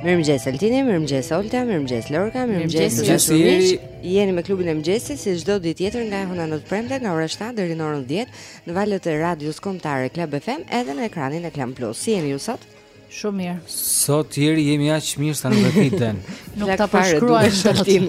Mirëmëngjes Altini, mirëmëngjes Olta, mirëmëngjes Lorka, mirëmëngjes Jeri. Jeni me klubin e mëngjesit si çdo ditë tjetër nga e hëna në të premte nga ora 7 deri në orën 10 në valët e radios kombëtare Club FM edhe në ekranin e Klan Plus. Si jeni ju sot? Shumë mirë. Sot jemi jemi aq mirë sa në vetë den. Nuk ta përshkruaj dot Altin.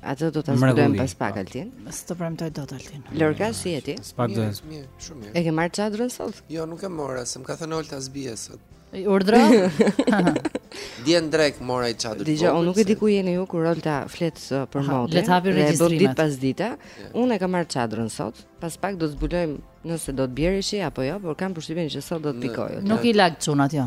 Atë do ta zbulojmë pas pak po. Altin. S'të premtoj dot Altin. Lorka si je ti? S'pak do. Mirë, shumë mirë. E ke marrë çadrën sot? Jo, nuk e mora, s'më ka thënë Olta s'bie sot. Urdhëro? Dje në drekë mora i çadrën. Dije, unë nuk e di ku jeni ju kur Olta flet uh, për modën. Le të hapim regjistrimet. Ditë pas dite, unë e kam marrë çadrën sot. Pas pak do të zbulojmë nëse do të bjerë shi apo jo, por kam përshtypjen që sot do të pikojë. Nuk i lag çunat jo.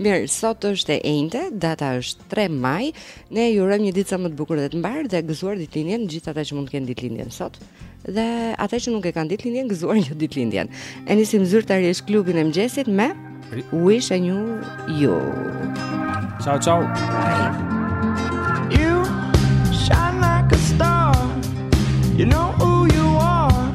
Mirë, sot është e enjte, data është 3 maj. Ne ju urojmë një ditë sa më të bukur dhe të mbarë dhe gëzuar ditëlindjen gjithë ata që mund të kenë ditëlindjen sot. Dhe ata që nuk e kanë ditëlindjen, gëzuar një jo ditëlindjen. E nisim zyrtarisht klubin e mëngjesit me Wish I Knew You. Ciao ciao. Bye. You shine like a star. You know who you are.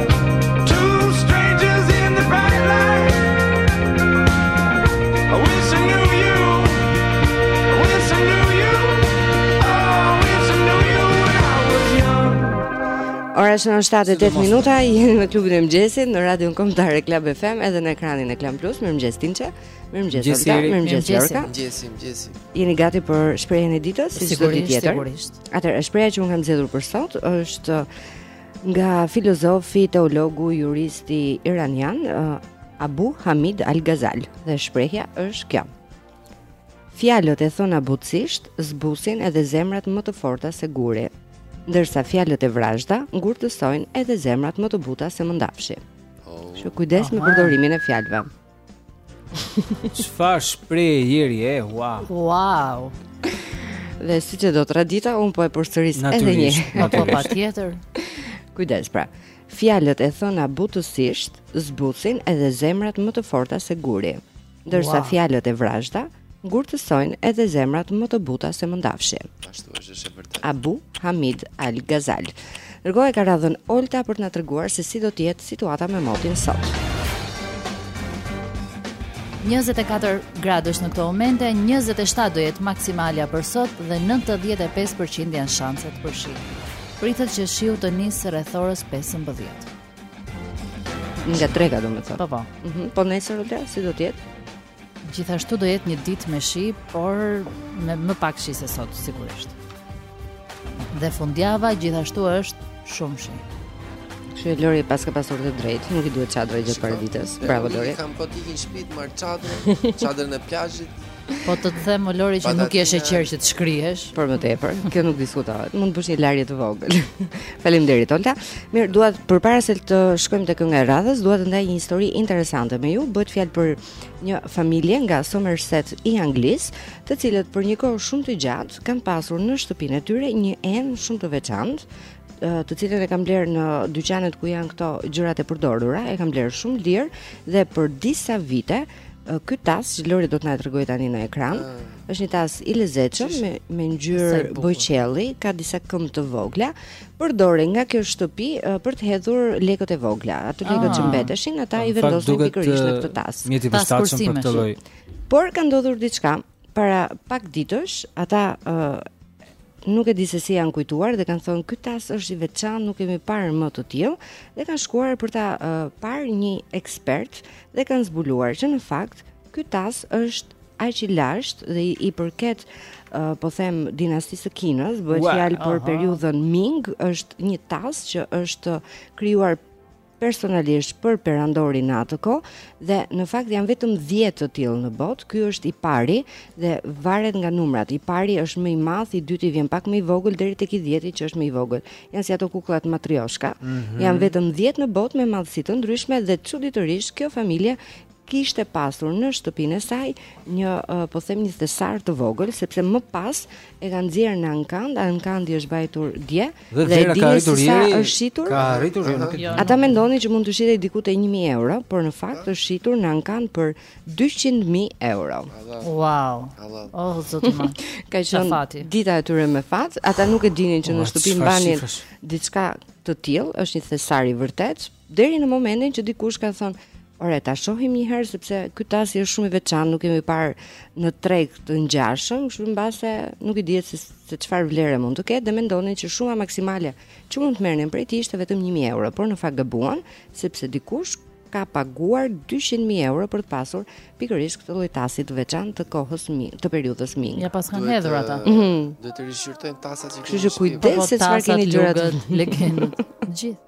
Ora është në 7:08 minuta, jeni me klubin e mëngjesit në Radion Kombëtare Club FM edhe në ekranin e Klan Plus. Mirëmëngjes Tinçe. Mirëmëngjes Olta, mirëmëngjes Lorka. Mirëmëngjes, mirëmëngjes. Jeni gati për shprehjen e ditës si çdo ditë tjetër? Sigurisht. Atëherë, shprehja që unë kam zgjedhur për sot është Nga filozofi, teologu, juristi iranian Abu Hamid Al-Ghazali dhe shprehja është kjo. Fjalët e thëna butësisht zbusin edhe zemrat më të forta se guri, ndërsa fjalët e vrazhda ngurtësojnë edhe zemrat më të buta se mëndafshi. Oh. Që kujdes me përdorimin e fjalëve. Çfarë shprehje Jeri e wow. Wow. Dhe siç e do tradita, unë po e përsëris edhe një herë. Po patjetër. Kujdes pra. Fjalët e thëna butësisht zbusin edhe zemrat më të forta se guri. Ndërsa wow. fjalët e vrazhda ngurtësojnë edhe zemrat më të buta se mëndafshi. Ashtu është, është e vërtetë. Abu Hamid Al Ghazal. Ndërkohë ka radhën Olta për të na treguar se si do të jetë situata me motin sot. 24 gradë është në këto momente, 27 do jetë maksimalja për sot dhe 95% janë shanset për shi. Pritet që shiu të nisë rreth orës 15. Nga treja domethënë. Po po. Mm -hmm. Po nesër Olta si do të jetë? Gjithashtu do jetë një ditë me shi, por me më pak shi se sot sigurisht. Dhe fundjava gjithashtu është shumë shi. Kështu që Lori paska pasur të drejtë, nuk i duhet çadra gjatë paradites. Bravo Lori. Gam po të iki në shtëpi të marr çadrën, çadrën e plazhit. Po të të them Lori që nuk je sheqer që të shkrihesh. Për më tepër, kjo nuk diskutohet. Mund të bësh një larje të vogël. Faleminderit Olta. Mirë, dua përpara se të shkojmë te kënga e radhës, dua të ndaj një histori interesante me ju. Bëhet fjalë për një familje nga Somerset i Anglisë, të cilët për një kohë shumë të gjatë kanë pasur në shtëpinë e tyre një enë shumë të veçantë, të cilën e kanë blerë në dyqanet ku janë këto gjërat e përdorura, e kanë blerë shumë lirë dhe për disa vite ky tas që Lori do të na e tregojë tani në ekran, ah. është një tas i lezetshëm me me ngjyrë bojëqielli, ka disa këmbë të vogla, përdorej nga kjo shtëpi për të hedhur lekët e vogla, ato lekët ah. që mbeteshin, ata i vendosnin pikërisht në këtë tas. Një tip i përshtatshëm për këtë lloj. Por ka ndodhur diçka, para pak ditësh, ata ë nuk e di se si janë kujtuar dhe kanë thënë ky tas është i veçantë, nuk kemi parë më të tillë dhe kanë shkuar për ta uh, parë një ekspert dhe kanë zbuluar që në fakt Ky tas është aq i lashtë dhe i përket uh, po them dinastisë së Kinës, bëhet fjalë për periudhën Ming, është një tas që është krijuar personalisht për perandorin në atë kohë dhe në fakt janë vetëm 10 të tillë në botë. Ky është i pari dhe varet nga numrat. I pari është më i madh, i dyti vjen pak më i vogël deri tek i 10-i që është më i vogël. Janë si ato kukullat matrioshka. Mm -hmm. Janë vetëm 10 në botë me madhësi të ndryshme dhe çuditërisht kjo familje kishte pasur në shtëpinë e saj një po them një thesar të vogël sepse më pas e kanë nxjerrë në ankand, ankandi është mbajtur dje dhe, dhe e dini se sa është shitur. Ka arritur jo, nuk e di. Ata mendonin që mund të shitej diku te 1000 euro, por në fakt është shitur në ankand për 200.000 euro. Wow. Oh zoti im. Ka qenë dita e tyre me fat, ata nuk e dinin që në shtëpi mbanin diçka të tillë, është një thesar i vërtetë, Deri në momentin që dikush ka thënë, "Ore, ta shohim një herë sepse ky tasi është shumë i veçantë, nuk kemi parë në treg të ngjashëm, kështu që mbase nuk i dihet se se çfarë vlere mund të ketë dhe mendonin që shuma maksimale që mund të merrnin prej tij ishte vetëm 1000 euro, por në fakt gabuan, sepse dikush ka paguar 200.000 euro për të pasur pikërisht këtë lloj tasi të veçantë të kohës Ming, të periudhës Ming. Ja paskan hedhur ata. Ëh. Mhm. Duhet të rishqyrtojmë tasat që kemi. Kështu që kujdes po, po, se çfarë keni gjëra të legendë. Gjithë.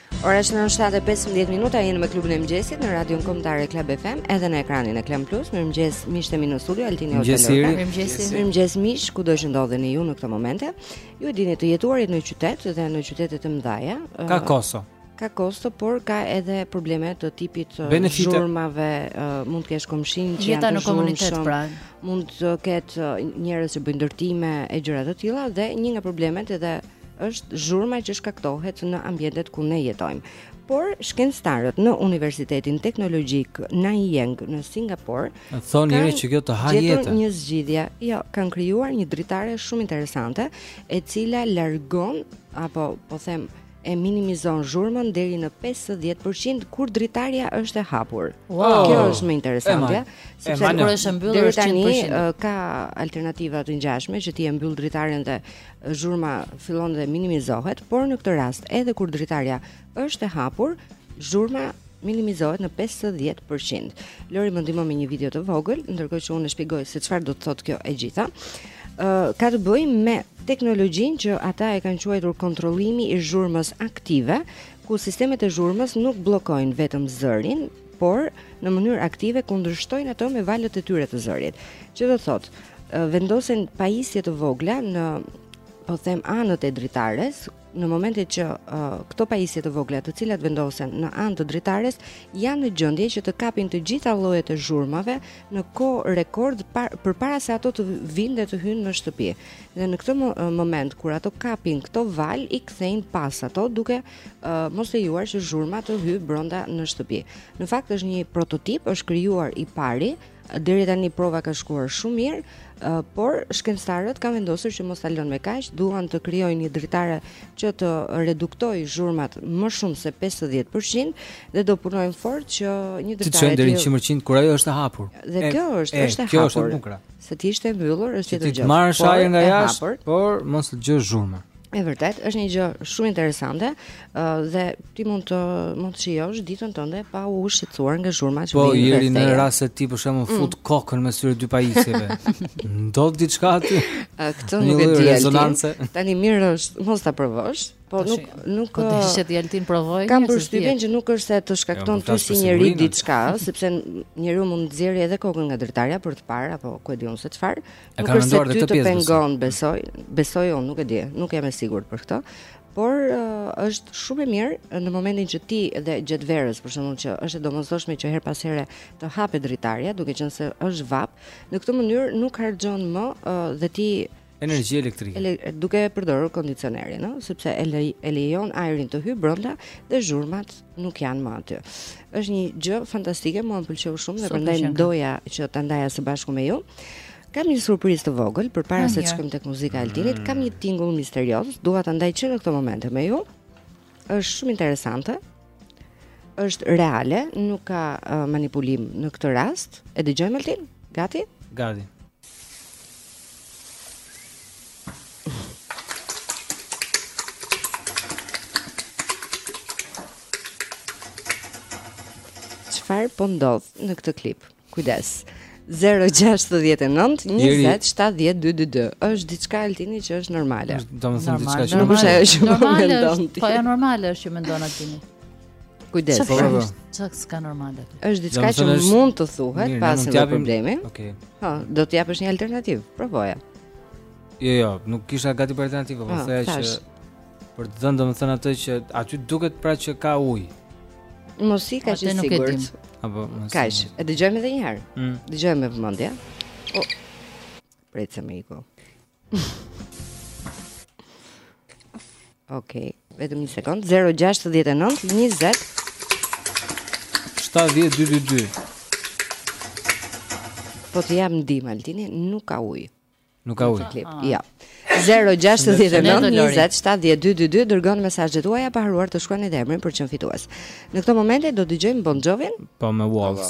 Ora është 7:15 minuta, jemi me klubin e mëngjesit në Radion Kombëtare Club FM, edhe në ekranin e Klan Plus. Mirëmëngjes, miqtë mi në studio Altin dhe Otel. Mirëmëngjes, mirëmëngjes miq, kudo që ndodheni ju në këtë moment. Ju e dini të jetuarit në qytet dhe në qytete të mëdha. Ka kosto. Ka kosto, por ka edhe probleme të tipit uh, Benefite. zhurmave, uh, mund të kesh komshinj që janë në komunitet pra. Mund të ketë uh, njerëz që bëjnë ndërtime e gjëra të tilla dhe një nga problemet edhe është zhurma që shkaktohet në ambientet ku ne jetojmë. Por shkencëtarët në Universitetin Teknologjik Nanyang në Singapur thonë ore që kjo të ha jetë. Gjetën një zgjidhje. Jo, kanë krijuar një dritare shumë interesante, e cila largon apo po them e minimizon zhurmën deri në 50% kur dritarja është e hapur. Wow. Kjo është më interesante, sepse kur është e mbyllur është 100%. Tani, ka alternativa të ngjashme që ti e mbyll dritaren dhe zhurma fillon dhe minimizohet, por në këtë rast edhe kur dritarja është e hapur, zhurma minimizohet në 50%. Lori më ndihmo me një video të vogël, ndërkohë që unë e shpjegoj se çfarë do të thotë kjo e gjitha. Ë uh, ka të bëjë me teknologjinë që ata e kanë quajtur kontrollimi i zhurmës aktive, ku sistemet e zhurmës nuk bllokojnë vetëm zërin, por në mënyrë aktive kundërshtojnë ato me valët e tyre të zërit, që do thotë vendosen pajisje të vogla në po them anët e dritares, në momentin që uh, këto pajisje të vogla, të cilat vendosen në anë të dritares, janë në gjendje që të kapin të gjitha llojet e zhurmave në kohë rekord par, përpara se ato të vinë dhe të hyjnë në shtëpi. Dhe në këtë moment kur ato kapin këto valë i kthejnë pas ato duke mos lejuar që zhurma të hyjë brenda në shtëpi. Në fakt është një prototip, është krijuar i pari, deri tani prova ka shkuar shumë mirë, uh, por shkencëtarët kanë vendosur që mos ta lënë me kaq, duan të krijojnë një dritare që të reduktojë zhurmat më shumë se 50% dhe do punojnë fort që një dritare të çojë deri në 100% kur ajo është e hapur. Dhe e, kjo është, e, është e kjo hapur. Kjo është e bukur. Se të ishte e mbyllur, është tjetër gjë. Të marrësh ajër nga jashtë, por mos të dëgjosh zhurma. E vërtetë, është një gjë shumë interesante dhe ti mund të mund të shijosh ditën tënde pa u shqetësuar nga zhurma që po, vjen. Po, Jeri, në rast se ti për shembull mm. fut kokën mes atyre dy pajisjeve. Ndodh diçka aty? Këtë nuk e di. Rezonancë. Tani mirë është, mos ta provosh. Po nuk nuk po deshë ti Altin provoje. Kam përshtypjen që nuk është se të shkakton ty si njeri diçka, sepse njeriu mund të nxjerrë edhe kokën nga dritarja për të parë apo ku e di unë se çfarë, E ka menduar këtë pjesë. Nuk të pengon, besoj, besoj unë, nuk e di, nuk jam e sigurt për këtë. Por uh, është shumë e mirë në momentin që ti dhe gjatë verës, për shembull që është e domosdoshme që herë pas here të hapet dritarja, duke qenë se është vapë, në këtë mënyrë nuk harxhon më uh, dhe ti energji elektrike. Ele, duke përdorur kondicionerin, ëh, sepse e, le, e lejon ajrin të hyjë brenda dhe zhurmat nuk janë më aty. Është një gjë fantastike, mua më pëlqeu shumë dhe prandaj doja që ta ndaja së bashku me ju. Kam një surprizë të vogël përpara ah, se të shkojmë tek muzika e Altinit, kam një tingull misterioz, dua ta ndaj që në këtë moment me ju. Është shumë interesante. Është reale, nuk ka uh, manipulim në këtë rast. E dëgjojmë Altin? Gati? Gati. çfarë po ndodh në këtë klip. Kujdes. 069 20 70 222 është diçka Altin që është normale. Domethënë diçka që nuk është ajo që po mendon ti. Po ajo normale është që mendon Altini. Kujdes. Çfarë po, po, po. është? Çka s'ka normale? Është diçka që është... mund të thuhet pa asnjë japim... problemi. Okej. Okay. Ha, do të japësh një alternativë. Provoja. Jo, jo, nuk kisha gati për alternativë, po thoja që për të dhënë domethënë atë që aty duket pra që ka ujë. Mos i ka që sigurt. Apo mos. Kaq, e dëgjojmë edhe një herë. Mm. Dëgjojmë me vëmendje. Oh. Pritse me iku. Okej, vetëm një sekond. 069 20 7222. Po të jap ndihmë Altin, nuk ka ujë. Nuk ka ujë. Ah. Jo. 0692070222 dërgoni mesazhet tuaja pa harruar të shkruani dhe emrin për të qenë fitues. Në këtë moment do dëgjojmë Bon Jovin. Po me Walls.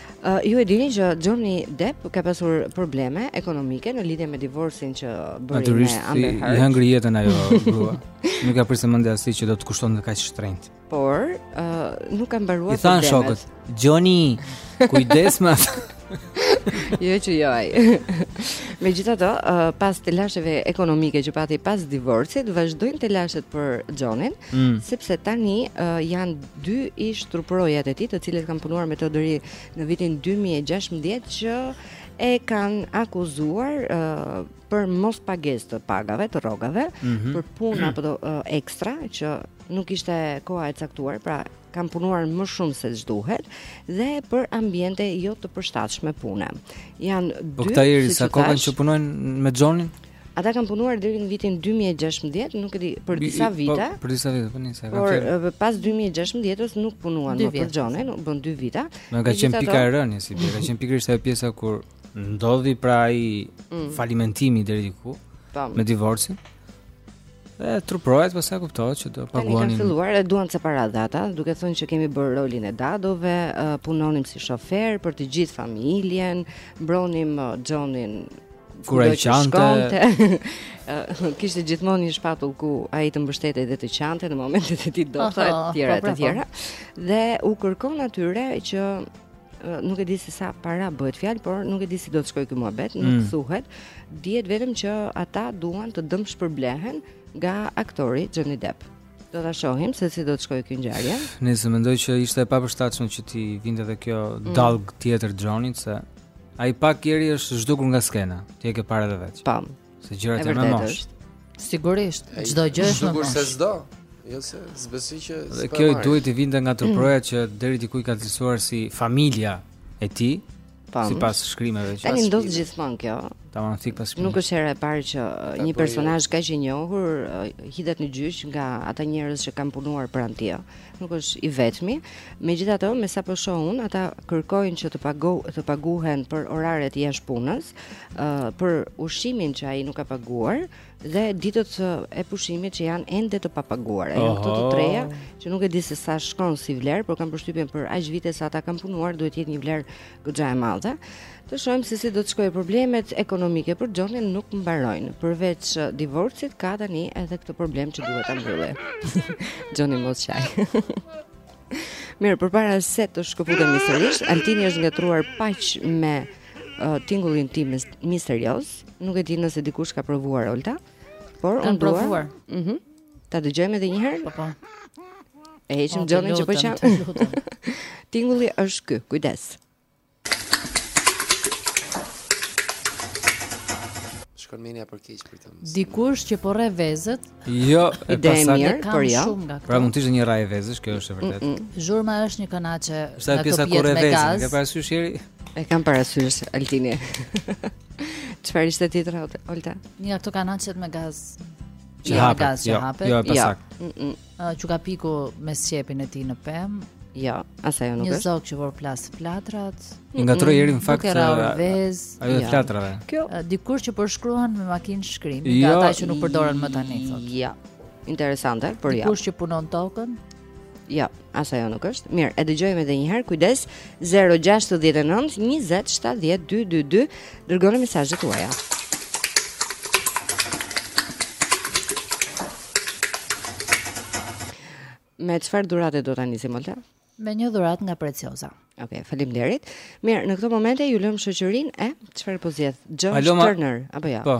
Uh, ju e dini që Johnny Depp ka pasur probleme ekonomike në lidhje me divorcin që bëri me Amber Heard. Natyrisht, i hëngri jetën ajo grua. nuk ia priste mendja atij që do të kushtonte kaq shtrenjtë. Por, uh, nuk kanë mbaruar problemet. I thanë shokët, Johnny, kujdes me atë. jo që jo ai. Megjithatë, uh, pas telasheve ekonomike që pati pas divorcit, vazhdojnë telashet për Johnin, mm. sepse tani uh, janë Dy ish truprojat e tij, të cilët kanë punuar me të deri në vitin 2016 që e kanë akuzuar uh, për mospagesë të pagave, të rrogave, mm -hmm. për punë apo uh, ekstra që nuk ishte koha e caktuar, pra kanë punuar më shumë se ç'duhet dhe për ambiente jo të përshtatshme pune. Janë po dy Po këta njëri sa kohë kanë që punojnë me Xhonin? Ata kanë punuar deri në vitin 2016, nuk e di, për disa po, vite. Po, për disa vite, po nisë. Por pas 2016-s nuk punuan më për Xhonin, u bënë 2 vite. Më ka qenë pika e rënies, ka qenë pikërisht ajo pjesa kur ndodhi pra ai mm. falimentimi deri diku po. me divorcin. E truprojet, pastaj kuptohet që do paguanin. Kanë filluar dhe duan ca para dhe ata, duke thënë që kemi bërë rolin e dadove, punonim si shofer për të gjithë familjen, mbronim Xhonin kur ai qante. Kishte gjithmonë një shpatull ku ai të mbështetej dhe të qante në momentet e tij e të tjera e po, të tjera. Dhe u kërkon atyre që nuk e di se sa para bëhet fjalë, por nuk e di si do të shkojë ky muhabet, nuk mm. thuhet. Dihet vetëm që ata duan të dëmshpërblehen nga aktori Johnny Depp. Do ta shohim se si do të shkojë kjo ngjarje. Nejse mendoj që ishte e papërshtatshme që t'i vinte edhe kjo mm. dallgë tjetër Johnnyt se ai pak Jeri është zhdukur nga skena. Ti e ke parë edhe vetë. Pam. Se gjërat janë me moshë. Sigurisht, çdo gjë është me moshë. Sigurisht se çdo. Jo se s'besi që Dhe kjo i duhej t'i vinte nga truproja mm. që deri diku i ka cilësuar si familja e tij. Sipas shkrimeve që Tani ndodh gjithmonë kjo Tamam thikë pas shpine Nuk është hera e parë që uh, një po personazh kaq i njohur uh, hidhet në gjyq nga ata njerëz që kanë punuar për antio Nuk është i vetmi. Megjithatë, me sa po shoh unë, ata kërkojnë që të pagu të paguhen për oraret jashtë punës, ë uh, për ushqimin që ai nuk ka paguar dhe ditët e pushimit që janë ende të papaguara. Janë këto të treja që nuk e di se sa shkon si vlerë, por kam përshtypjen për aq vite sa ata kanë punuar duhet të jetë një vlerë Goxha e madhe. Të shohim se si do të shkojë problemet ekonomike për Xhonin nuk mbarojnë. Përveç uh, divorcit ka tani edhe këtë problem që duhet ta mbyllë. Xhoni mos qaj. Mirë, përpara se të shkëputemi sërish, Altini është ngatërruar paq me uh, tingullin tim misterioz. Nuk e di nëse dikush ka provuar Olta, por unë dua. Mhm. Mm Ta dëgjojmë edhe një herë? Po po. E heqim po, Xhonin që po qan. Tingulli është ky. Kujdes. Shkon mendja për keq për këtë. Dikush që po rreh vezët? Jo, e pasaktë, por jo. Pra mund të ishte një rrahje vezësh, kjo është e vërtetë. Mm, mm. Zhurma është një kanaçe nga këto pijet me gaz. Ke parasysh Jeri? E kam parasysh Altini. Çfarë ishte tjetër Olta? Një nga ato kanaçet me gaz. Që jo, hapet, gaz, jo, hapet. jo, e pasaktë. Jo. Mm -mm. Uh, qukapiku me sqepin e tij në pemë. Jo, as ajo nuk është. Një zog që përplas flatrat. Më ngatërroi në fakt. Nuk era vez. Ajo ja. flatrave. Kjo uh, dikush që po shkruan me makinë shkrim, jo, ata që nuk përdoren më tani thotë. Jo. Interesante, por jo. Dikush që punon tokën? Jo, as ajo nuk është. Mirë, e dëgjojmë edhe një herë. Kujdes 069 20 70 222. Dërgoni mesazhet tuaja. Me çfarë dhurate do ta nisim Olta? Me një dhuratë nga Preciosa. Okej, okay, faleminderit. Mirë, në këto momente ju lëm në shoqërinë e, çfarë po zgjedh? Josh Turner apo jo? Ja? Po.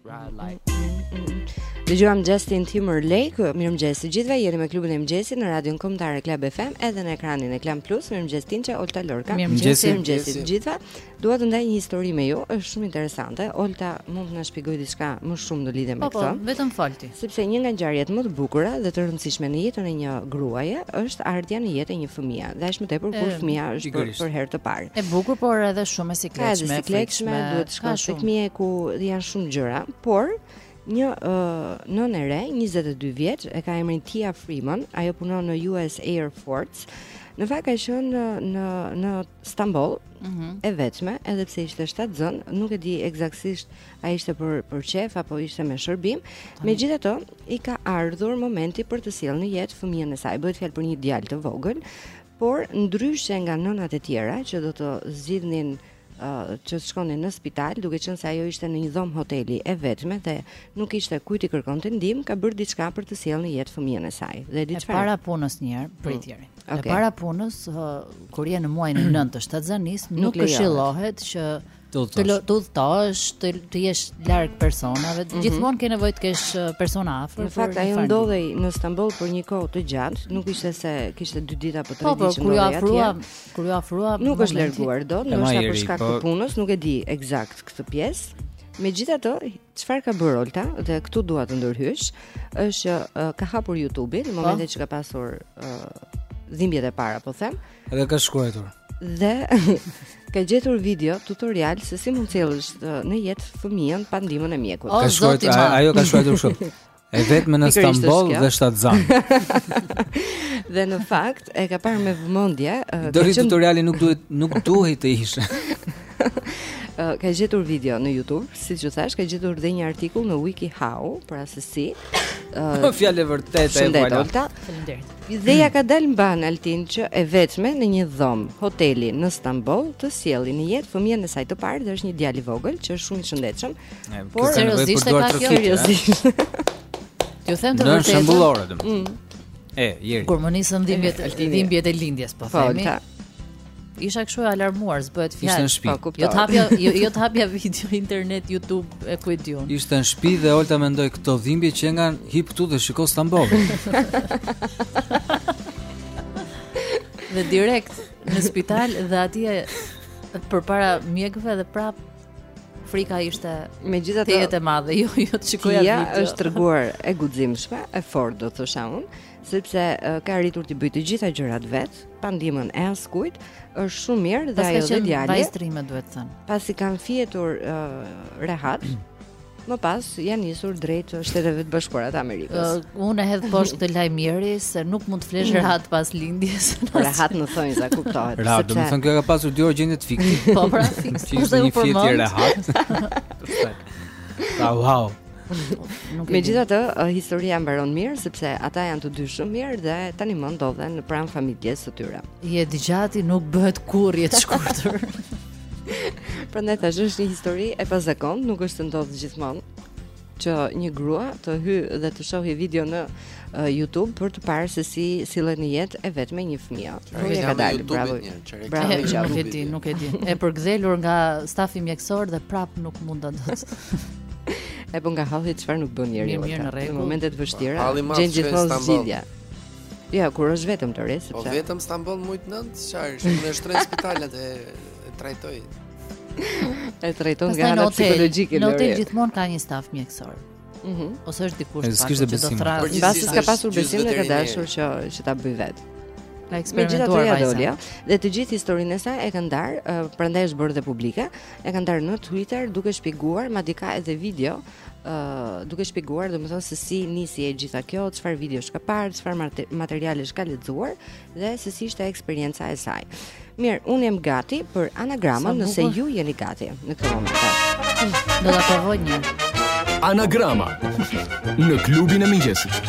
Dëgjuam Justin Timberlake. Mirëmëngjes të gjithëve. Jeni me klubin e mëngjesit në radion kombëtare Club FM edhe në ekranin e Klan Plus. Mirëmëngjes Tinçe, Olta Lorca. Mirëmëngjes, mirëmëngjes të gjithëve. Dua të ndaj një histori me ju, është shumë interesante. Olta mund të na shpjegojë diçka më shumë në lidhje me këtë. Po, po vetëm folti. Sepse një nga ngjarjet më të bukura dhe të rëndësishme në jetën e një gruaje është ardhja në jetë e një fëmije, dhe aq më tepër kur fëmija është për, për herë të parë. E bukur, por edhe shumë e sikletshme. E sikletshme, duhet të shkosh tek mjeku, janë shumë gjëra, por një uh, nënë e re, 22 vjeç, e ka emrin Tia Freeman, ajo punon në US Air Force. Në fakt ka qenë në në në Stamboll, mm -hmm. e vetme, edhe pse ishte shtatzën, nuk e di eksaktësisht a ishte për për qejf apo ishte me shërbim. Megjithatë, i ka ardhur momenti për të sjellë në jetë fëmijën e saj. Bëhet fjalë për një djalë të vogël, por ndryshe nga nënat e tjera që do të zgjidhnin uh, që të shkonin në spital, duke qenë se ajo ishte në një dhomë hoteli e vetme dhe nuk kishte kujt t'i kërkonte ndihmë, ka bërë diçka për të sjellë në jetë fëmijën e saj. Dhe e di çfarë? Para punës një herë, mm. prit njëri. Mm. Okay. E para punës, uh, kur je në muajin e 9 të shtatzanisë, nuk, nuk këshillohet që të udhëtosh. Të udhëtosh, të, të jesh larg personave, mm -hmm. gjithmonë ke nevojë të kesh uh, persona afër. Në fakt ajo ndodhej në Stamboll për një kohë të gjatë, nuk ishte se kishte 2 ditë apo 3 po, po, ditë që ndodhej. Po, kur iu afrua, kur iu afrua, nuk është larguar dot, ndoshta për shkak të po- punës, nuk e di eksakt këtë pjesë. Megjithatë, çfarë ka bërë Olta dhe këtu dua të ndërhysh, është që uh, ka hapur YouTube-in në po. momentin që ka pasur uh, dhimbjet e para, po them. Edhe ka shkruar. Dhe ka gjetur video tutorial se si mund të sjellësh në jetë fëmijën pa ndihmën e mjekut. Ka shkruar, ajo ka shkruar kështu. E vetme në Stamboll dhe shtatzan. dhe në fakt e ka parë me vëmendje. Do ketë qenë... tutoriali nuk duhet nuk duhet të ishte. ka gjetur video në YouTube, siç ju thashë, ka gjetur dhe një artikull në WikiHow, pra se si. Fjalë vërtetë e vërtetë. Faleminderit. Dhe ia ka dalë mbanë Altin që e vetme në një dhomë hoteli në Stamboll të sjellë në jetë fëmijën e saj të parë dhe është një djalë i vogël që është shumë i shëndetshëm. Por seriozisht e ka kjo seriozisht. Ju them të vërtetën. Në shembullore domethënë. Mm. E, jeri. Kur më nisën dhimbjet, dhimbjet e lindjes, po, po themi. Isha kështu e alarmuar, s'bëhet fjalë. Ishte në shtëpi. Po, jo të hapja, jo, jo të hapja video internet, YouTube e ku e di unë. Ishte në shtëpi dhe Olta mendoi këto dhimbje që ngan hip këtu dhe shiko Stamboll. dhe direkt në spital dhe atje përpara mjekëve dhe prap frika ishte megjithatë tejet e madhe, jo jo të shikoja video. Ja, është treguar e guximshme, e fortë do thosha unë. sepse ka arritur të bëjë të gjitha gjërat vet, pa ndihmën e askujt, është shumë mirë dhe ajo dhe djali. Paska qenë duhet thënë. Pasi kanë fjetur uh, rehat, më pas janë nisur drejt shteteve të bashkuara të Amerikës. Uh, unë e hedh poshtë këtë lajm mirë se nuk mund të flesh mm. rehat pas lindjes. Por rehat në thonjëza kuptohet. Rehat, do të thonë kjo ka pasur dy orë gjendje të fikti. Po pra, fikti. Kush do të thotë rehat? Ta wow. Nuk e Megjithatë, uh, historia mbaron mirë sepse ata janë të dy shumë mirë dhe tanimë ndodhen pranë familjes së tyre. Jetëgjati nuk bëhet kurrë jetëshkurtër. Prandaj thashë është një histori e pazakontë, nuk është se ndodh gjithmonë që një grua të hyjë dhe të shohë video në uh, YouTube për të parë se si sillet në jetë e vetme një fëmijë. Nuk e ka dalë bravo. Bravo, nuk e di, nuk e di. E përkëdhelur nga stafi mjekësor dhe prap nuk munda dot. E po nga halli çfarë nuk bën njeriu. Mirë, në rregull. Në momente të vështira, gjen gjithmonë zgjidhje. Ja, kur është vetëm thërret, po sepse. Po vete në Stamboll muajt nëntë, çfarë? Shumë të shtrenjtë spitalet e trajtoj. E trajton nga ana psikologjike. Në hotel gjithmonë ka një staf mjekësor. Mhm. Mm Ose është dikush që kishte besim. Mbase s'ka pasur besim dhe ka dashur që që ta bëj vet. Ka eksperimentuar megjithatë ia doli dhe të gjithë historinë e saj e ka ndarë, uh, prandaj është bërë dhe publike, e ka ndarë në Twitter duke shpjeguar, madje ka edhe video Uh, duke shpjeguar domethënë se si nisi e gjitha kjo, çfarë videosh ka parë, çfarë materialesh ka lexuar dhe se si ishte eksperienca e saj. Mirë, unë jam gati për anagramën nëse ju jeni gati në këtë moment. Do ta provojmë. Anagrama në klubin e mëngjesit.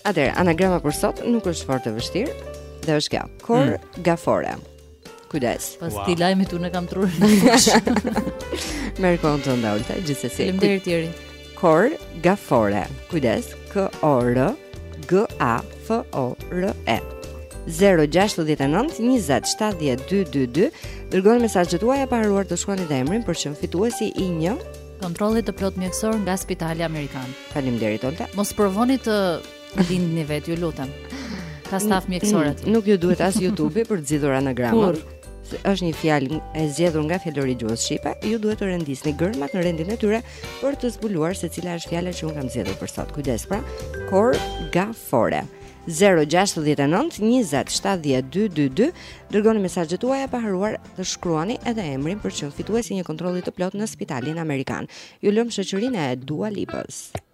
Atëherë, anagrama për sot nuk është fort e vështirë, dhe është kjo. Kor mm. gafore. Kujdes. Pas wow. këtij lajmit unë kam trurin. Merr kohën tënde Olta, gjithsesi. tjeri. Kor, gafore. Kujdes, K-O-R, G-A-F-O-R-E. 0-69-20-70-222 Dërgoni mesazhet tuaja pa harruar të shkruani dhe emrin për të qenë fituesi i një kontrolli të plotë mjekësor nga spitali Amerikan Faleminderit, Olta Mos provoni të Lindni vet, ju lutem. Ka staf mjekësor aty. Nuk ju duhet as YouTube-i për të zgjidhur anagramën. Është një fjalë e zgjedhur nga fjalori i gjuhës shqipe. Ju duhet të rendisni gërmat në rendin e tyre për të zbuluar se cila është fjala që unë kam zgjedhur për sot. Kujdes pra, kor gafore. 069 20 70 222 dërgoni mesazhet tuaja pa harruar të shkruani edhe emrin për të qenë fitues i një kontrolli të plotë në Spitalin Amerikan. Ju lë në shoqërinë e Dua Lipës.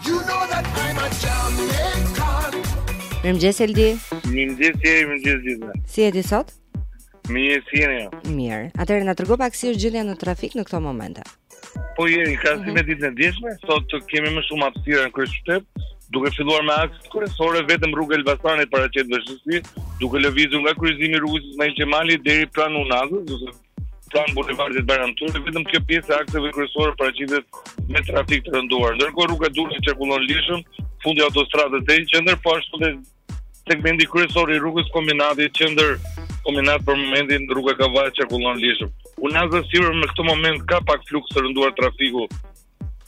You know that I'm a Jamaican. Mirëmëngjes Eldi. Mirëmëngjes Jeri, mirëmëngjes gjithëve. Si je ti sot? Mirë, si jeni? Mirë. Atëherë na trego pak si është gjendja në trafik në këto momente. Po Jeri, krahasim mhm. me ditën e djeshme, sot kemi më shumë hapësira në kryeqytet, duke filluar me akset kryesore vetëm rruga e Elbasanit paraqet vështirësi, duke lëvizur nga kryqëzimi i rrugës Ismail Qemali deri pranë Unazës, ose pranë bulevardit Bajram Curri, vetëm kjo pjesë e akseve kryesore paraqitet me trafik të rënduar. Ndërkohë rruga e Durrësit qarkullon lirshëm, fundi i autostradës deri në qendër, po ashtu dhe segmenti kryesor i rrugës kombinati qendër kombinat për momentin rruga e Kavajës qarkullon lirshëm. Unaza sipër në këtë moment ka pak fluks të rënduar trafiku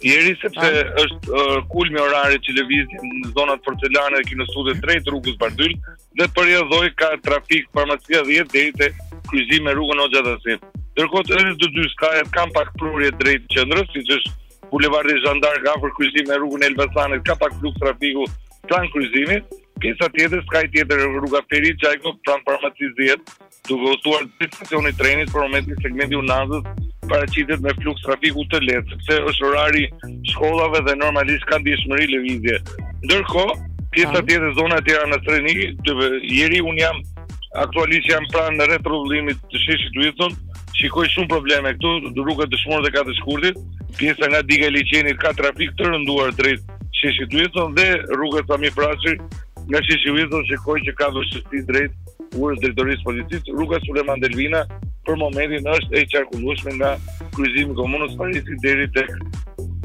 Jeri sepse është uh, kulmi i orarit që lëvizin në zona Porcelan dhe Kinostudio drejt rrugës Bardhyl dhe prandaj ka trafik Farmacia 10 deri te kryqëzimi me rrugën Hoxha Tahsin. Ndërkohë edhe të dy skajet kanë pak prurje drejt qendrës, siç është bulevardi Zhan d'Ark afër kryqëzimit me rrugën e Elbasanit, ka pak fluks trafiku pranë kryqëzimit, pjesa tjetër, skaji tjetër rruga Ferit Xhajko, pranë Farmacisë 10, Duke u drejtuar drejt stacionit të trenit, për momentin segmenti i Unazës paraqitet me fluks trafiku të lehtë, sepse është orari i shkollave dhe normalisht ka ndjeshmëri lëvizje. Ndërkohë, pjesa tjetër zona e Tiranës së Re, Jeri unë jam aktualisht jam pranë rrethrrotullimit të Sheshit Wilson, shikoj shumë probleme këtu, rruga Dëshmorët e katër Shkurtit, pjesa nga diga e liqenit ka trafik të rënduar drejt Sheshit Wilson dhe rruga Sami Frashëri nga Sheshi Wilson shikoj që ka vështirësi drejt urës Drejtorisë së Policisë, rruga Sulejman Delvina, për momentin është e qarkullueshme nga kryqëzimi i Komunës së Parisit deri te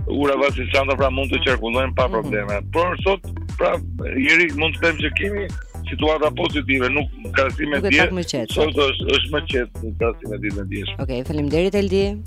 ura Vasil Shanto, pra mund të qarkullojnë pa mhm. probleme. Mm -hmm. Por sot pra Jeri mund të them që kemi situata pozitive, në krahasim me dje. Sot është më e qetë krahasim me ditën e djeshme. Okej, okay, faleminderit Eldi.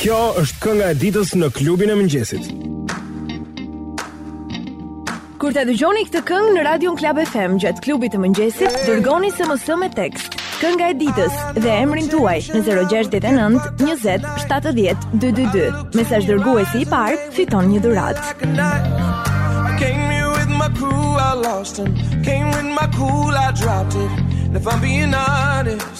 Kjo është kënga e ditës në klubin e mëngjesit. Kur ta dëgjoni këtë këngë në radion Club FM gjatë klubit të mëngjesit, dërgoni SMS me tekst Kënga e ditës dhe emrin tuaj në 069 20 70 222. Mesazh dërguesi i parë fiton një dhuratë. Came with my cool, I dropped it. If I'm being honest,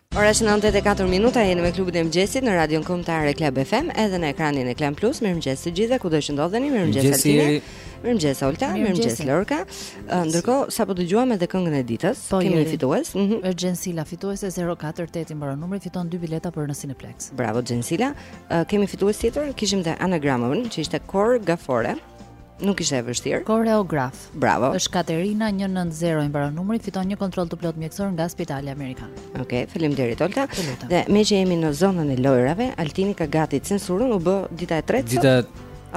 Ora është 9:04 minuta, jeni me klubin e mëngjesit në Radion Kombëtare Club FM, edhe në ekranin e Klan Plus. Mirëmëngjes të gjithëve, kudo që ndodheni, mirëmëngjes Altini. Mirëmëngjes Olta, mirëmëngjes Lorka. Ndërkohë, sapo dëgjuam edhe këngën e ditës, po, kemi një fitues. Mhm. Është Xhensila, fituese 048 i mbaron numri, fiton dy bileta për në Cineplex. Bravo Xhensila. Kemi fitues tjetër, kishim dhe anagramën që ishte Kor Gafore. Nuk ishte e vështirë. Koreograf. Bravo. Është Katerina 190 i mbaron numri, fiton një kontroll të plotë mjekësor nga Spitali Amerikan. Okej, okay, faleminderit Olta. Dhe meqë jemi në zonën e lojrave, Altini ka gati censurën, u bë dita e tretë. Dita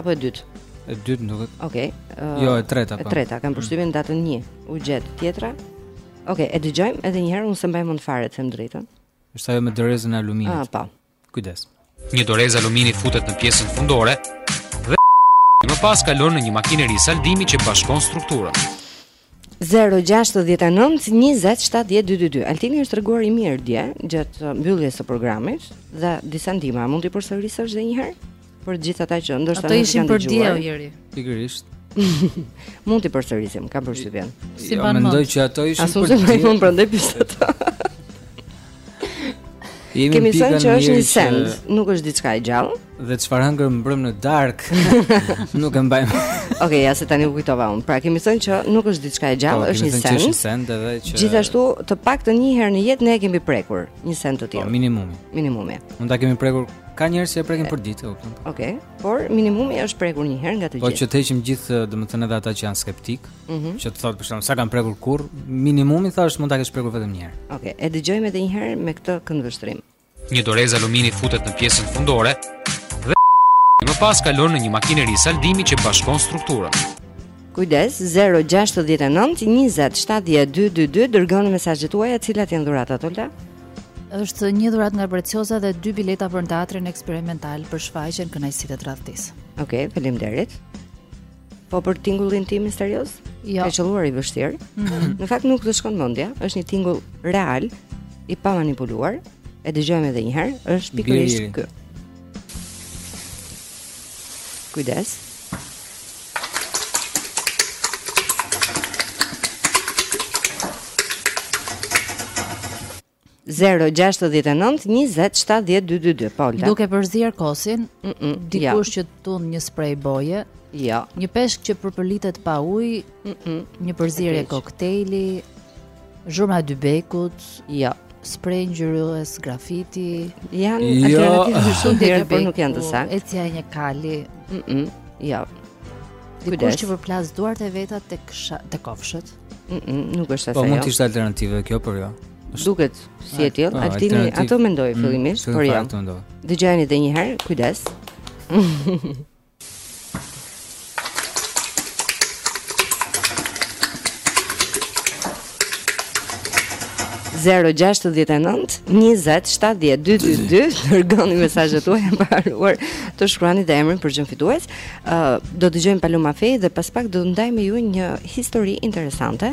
apo e dytë? E dytë nuk e. Okej. Okay, uh, jo, e treta po. E treta, kam mm. përshtypjen mm. datën 1. U gjet tjetra. Okej, okay, e dëgjojmë edhe një herë, unë s'e mbaj mend fare të them të drejtën. Është ajo me dorezën e aluminit. Ah, po. Kujdes. Një dorezë alumini futet në pjesën fundore dhe më pas kalon në një makineri saldimi që bashkon strukturën. 069 20 70 222 Altini është treguar i mirë dje gjatë mbylljes së programit Dhe disa ndihma Mund t'i përsërisësh dhe njëherë? Për gjithë ata që ndoshta nuk ishin për dje o Jeri. Pikërisht. Mund t'i përsërisim, kam përshtypjen. Si jo, mendoj që ato ishin për dje. Asun se prandaj pisat. Jemi Kemi thënë që është një send, që... nuk është diçka e gjallë. Dhe çfarë hëngër mbrëm në darkë? nuk e mbajmë. Okej, okay, ja se tani u kujtova unë. Pra kemi thënë që nuk është diçka e gjallë, po, është një send. Është send edhe që Gjithashtu, të paktën një herë në jetë ne e kemi prekur një send të tillë. Po, minimumi. Minimumi. Mund ta kemi prekur Ka njerëz që e prekin për ditë, e kupton? Okej. Okay. Por minimumi është prekur një herë nga të po gjithë. Po që të heqim gjithë, eh, domethënë edhe ata që janë skeptikë, mm -hmm. që të thotë për shkak s'e kanë prekur kurrë, minimumi thashë mund ta kesh prekur vetëm një herë. Okej, okay. e dëgjojmë edhe një herë me këtë këndvështrim. Një dorezë alumini futet në pjesën fundore dhe më pas kalon në një makineri saldimi që bashkon strukturën. Kujdes 069 20 70 222 dërgoni mesazhet tuaja cilat janë dhuratat Olta. Është një dhuratë nga Preciosa dhe dy bileta për në teatrin eksperimental për shfaqjen Kënaqësitë e Tradhtisë. Okej, okay, faleminderit. Po për tingullin tim misterios? Jo. Ka qëlluar i vështirë. Mm -hmm. Në fakt nuk të shkon mendja, është një tingull real i pamanipuluar. E dëgjojmë edhe një herë, është pikërisht ky. Kujdes. Zero, gjashtëdhjetë e nëntë, njëzet, shtatëdhjetë, dy, dy, dy, polda Duke përzier kosin, mm -mm, dikush ja. që tund një sprej boje Ja jo. Një peshk që përpëlitet pa ujë Një përzirje koktejli, zhurma e dybekut, jo. Spray ngjyrues grafiti. Janë jo. alternativa të shumta, por nuk janë të saktë. Ecja e një kali. Mm -mm. Jo. Dikush që përplas duart e veta tek tek kofshët. Mm -mm, nuk është po, as ajo. Po mund të ishte alternativë kjo por jo. Duket si e tillë, po, Altini atë mendoi mm, fillimisht, por jo. Dëgjojeni edhe një herë, kujdes. Zero gjashtëdhjetë e nëntë, njëzet, shtatëdhjetë, dy, dy, dy, dërgoni mesazhet tuaja pa harruar të shkruani dhe emrin përgjigjen fituese. Uh, do dëgjojmë Paloma Faith dhe pas pak do të ndaj me ju një histori interesante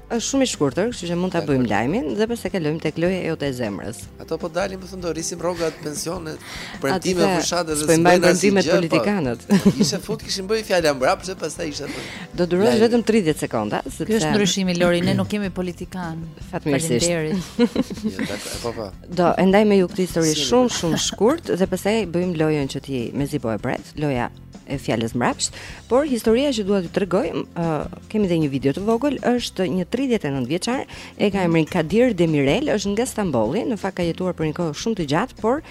Është shumë i shkurtër, kështu që mund ta bëjmë lajmin dhe pastaj kalojmë tek loja jote e zemrës. Ato po dalin me thënë do rrisim rrogat, pensionet, premtime fushate dhe s'bëna si premtimet po. politikanët. Ishte fut kishin bërë fjalë mbrapsht dhe pastaj ishte atë. Do durosh vetëm 30 sekonda, sepse Ky është ndryshimi Lori, ne nuk kemi politikanë. Fatmirësisht. Faleminderit. Jo, dakor, po po. Do e ndaj me ju këtë histori shumë shumë shkurt dhe pastaj bëjmë lojën që ti mezi po e pret, loja e fjalës mbrapsht, por historia që dua t'ju tregoj, uh, kemi dhe një video të vogël, është një 39 vjeçar, e ka emrin Kadir Demirel, është nga Stambolli, në fakt ka jetuar për një kohë shumë të gjatë, por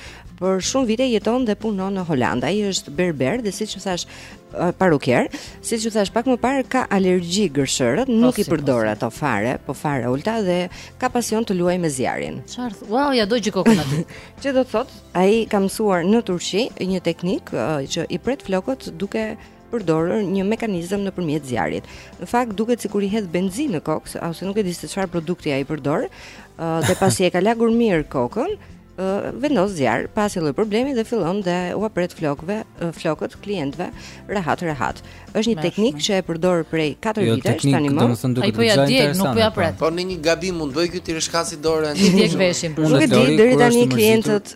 për shumë vite jeton dhe punon në Holandë. Ai është berber dhe siç ju thashë parukier, siç ju thashë pak më parë ka alergji gërshërët, po nuk po, i përdor ato fare, po fare ulta dhe ka pasion të luajë me zjarrin. Çfarë? Wow, ia dogji kokën aty. Çë do të thotë? Ai ka mësuar në Turqi një teknikë uh, që i pret flokët duke përdorur një mekanizëm nëpërmjet zjarrit. Në fakt duket sikur i hedh benzinë në kokë, ose nuk e di se çfarë produkti ai përdor, uh, dhe pasi e ka lagur mirë kokën, uh, vendos zjarr, pa asnjë lloj problemi dhe fillon dhe ua pret flokëve, uh, flokët klientëve rehat rehat. Është një teknikë që e përdor prej 4 jo, vitesh jo, tani më. Ai po ia djeg, nuk po ia pret. Po një gabim mund të bëjë ky t'i rrëshqasë dora. T'i djegë veshin. Unë nuk e di deri tani klientët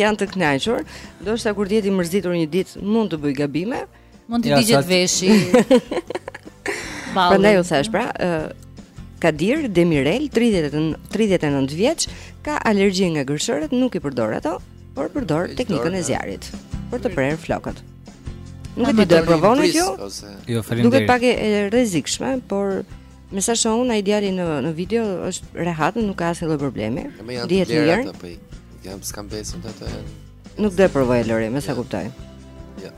janë të kënaqur. Ndoshta kur të jetë i mërzitur një ditë mund të bëjë gabime. Mund të digjet veshi. Prandaj ju thashë pra, Kadir Demirel, 30 39 vjeç, ka alergji nga gërshërët, nuk i përdor ato, por përdor teknikën e zjarrit për të prerë flokët. Nuk e di do e provoni ju? Jo, faleminderit. Duket pak e rrezikshme, por me sa shoh unë ai djali në në video është rehat, nuk ka asnjë lloj problemi. Dihet mirë. Ata po jam s'kam besën atë. Nuk do e provoj Lori, me sa kuptoj. Jo.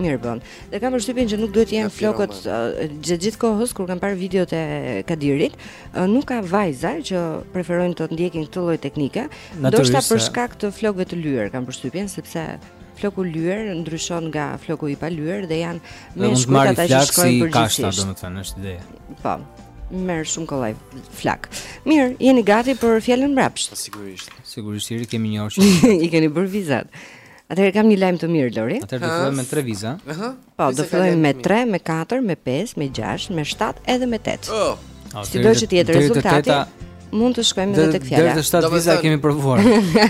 Mirë bën. Dhe kam përshtypjen që nuk duhet të jenë flokët gjatë gjithë kohës kur kam parë videot e Kadirit, nuk ka vajza që preferojnë të ndjekin këtë lloj teknike, ndoshta për shkak të flokëve të lyer kam përshtypjen sepse Floku i lyer ndryshon nga floku i palyer dhe janë më shumë ata që shkojnë për gjithë. Kështu domethënë është ideja. Po. Merr shumë kollaj flakë. Mirë, jeni gati për fjalën mbrapsht? Po, sigurisht. Sigurisht Jeri kemi një orë. I keni bërë vizat. Atëherë kam një lajm të mirë Lori. Atëherë do të ah. me tre viza. Ëh. Po, do fillojmë me 3, me 4, me 5, me 6, me 7 edhe me 8. Oh. Sido që të jetë rezultati? Mund të shkojmë edhe tek fjala. Deri te 7 viza kemi provuar.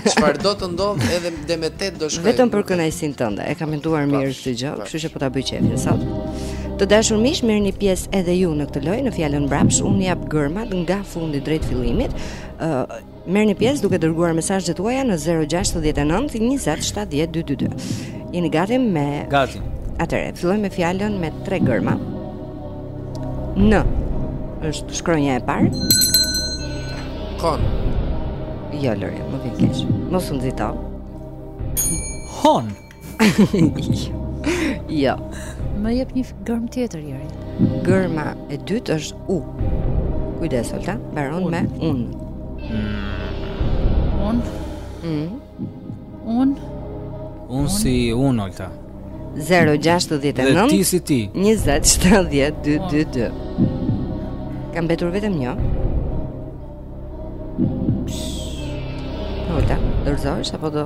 Çfarë do të ndodhë edhe dhe me 8 do shkojmë. Vetëm për kënaqësinë tënde. E kam menduar mirë këtë gjë, kështu që po ta bëj qejfin sot. Të dashur miq, merrni pjesë edhe ju në këtë lojë në fjalën mbrapsht. Unë jap gërmat nga fundi drejt fillimit. Merrni pjesë duke dërguar mesazhet tuaja në 069 20 70 222. Jeni gati me Gati. Atëherë, fillojmë me fjalën me tre gërma. N është shkronja e parë. Kon. Jo, Lori, më vjen keq. Mos u nxito. Hon. jo. Më jep një gërmë tjetër Jeri. Gërma e dytë është u. Kujdes, Olta, mbaron me un. Un. Mm. Un. Un si un, Olta. 069 ti si ti 222 Ka mbetur vetëm një Olta, dorëzohesh apo do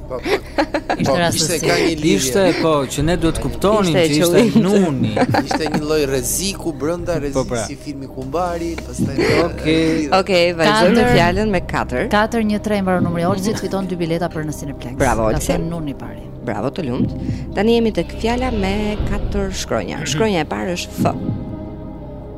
Po, po. Ishte rastësi. Ishte ka një lidhje. Ishte po që ne duhet të kuptonim që ishte nuni. Ishte një lloj rreziku brenda rrezikut po, pra. si filmi Kumbari, pastaj Okej. Okej, vazhdojmë me fjalën me 4. 4 1 3 mbaron numri i Olsit, mhm. fiton dy bileta për në Cineplex. Bravo Olsi. Ka thënë nun i pari. Bravo, të lumtë. Tani jemi tek fjala me 4 shkronja. Mhm. Shkronja e parë është F.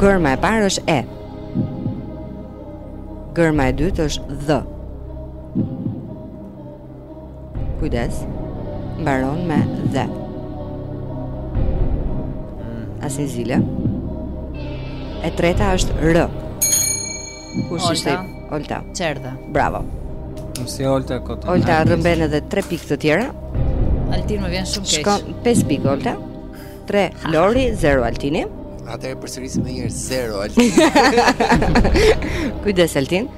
Gërma e parë është e. Gërma e dytë është dhë. Kujdes. Mbaron me dhe. Mm. Asnjë zile. E treta është r. Kush ishte? Olta. Çerdhe. Bravo. Unë si Olta kot. Olta rrëmben edhe 3 pikë të tjera. Altin më vjen shumë keq. Shkon 5 pikë Olta. 3 Lori, 0 Altini. Ta përsërisim edhe një herë 0 Altini. Kujdes Altin.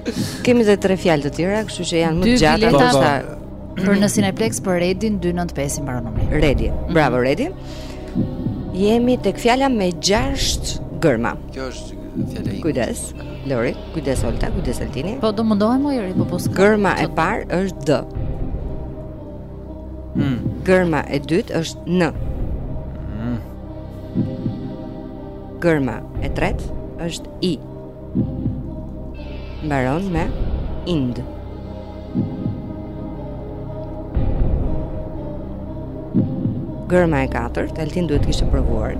Kemi edhe tre fjalë të tjera, kështu që janë më të gjata dy bileta për në Cineplex për Redin 295 i mbaron numri. Redi. Mhm. Bravo Redi. Jemi tek fjala me 6 gërma. Kjo është fjala ime. Kujdes. Lori, kujdes Olta, kujdes Altini. Po do mundohem më herë, po po. Gërma e parë është D. Hmm. Gërma e dytë është N. Hmm. Gërma e tretë është I. Mbaron me ind. Gërma e katërt, Altin duhet të kishe provuar.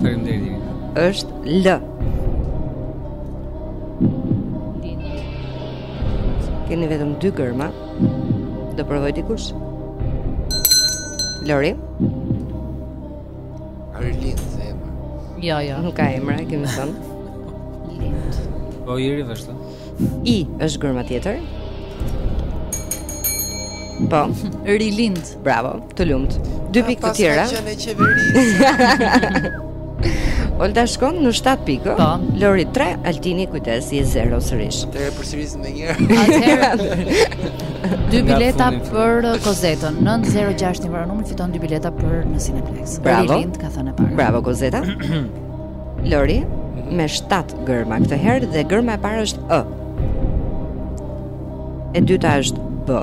Faleminderit. Është L. Keni vetëm dy gërma. Do provojë dikush? Lori. Arlind, emër. Jo, jo. Nuk ka emra, e kemi thënë. Lind. Po i ri vështa. I është gërma tjetër. Po, Rilind. Bravo, të lumtë. Dy pikë të tjera. Pas qenë qeverisë. Olta shkon në 7 pikë. Po. Lori 3, Altini kujdes je 0 sërish. Ta përsërisim një herë. Dy bileta për Kozetën. 906 mbaron numri fiton dy bileta për në Cineplex. Bravo. Rilind ka thënë para. Bravo Kozeta. Lori me 7 gërma këtë herë dhe gërma e parë është ë. E dyta është b.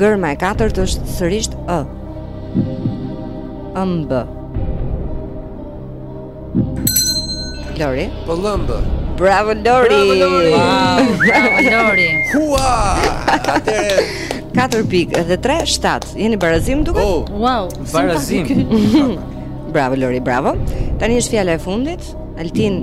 Gërma e katërt është sërish ë. Ëmb. Lori. Pëllëmb. Bravo Lori. Bravo Lori. Bravo Lori. Hua! Atëherë 4 pikë dhe 3 7. Jeni barazim duket? Oh, wow. Barazim. bravo Lori, bravo. Tani është fjala e fundit. Altin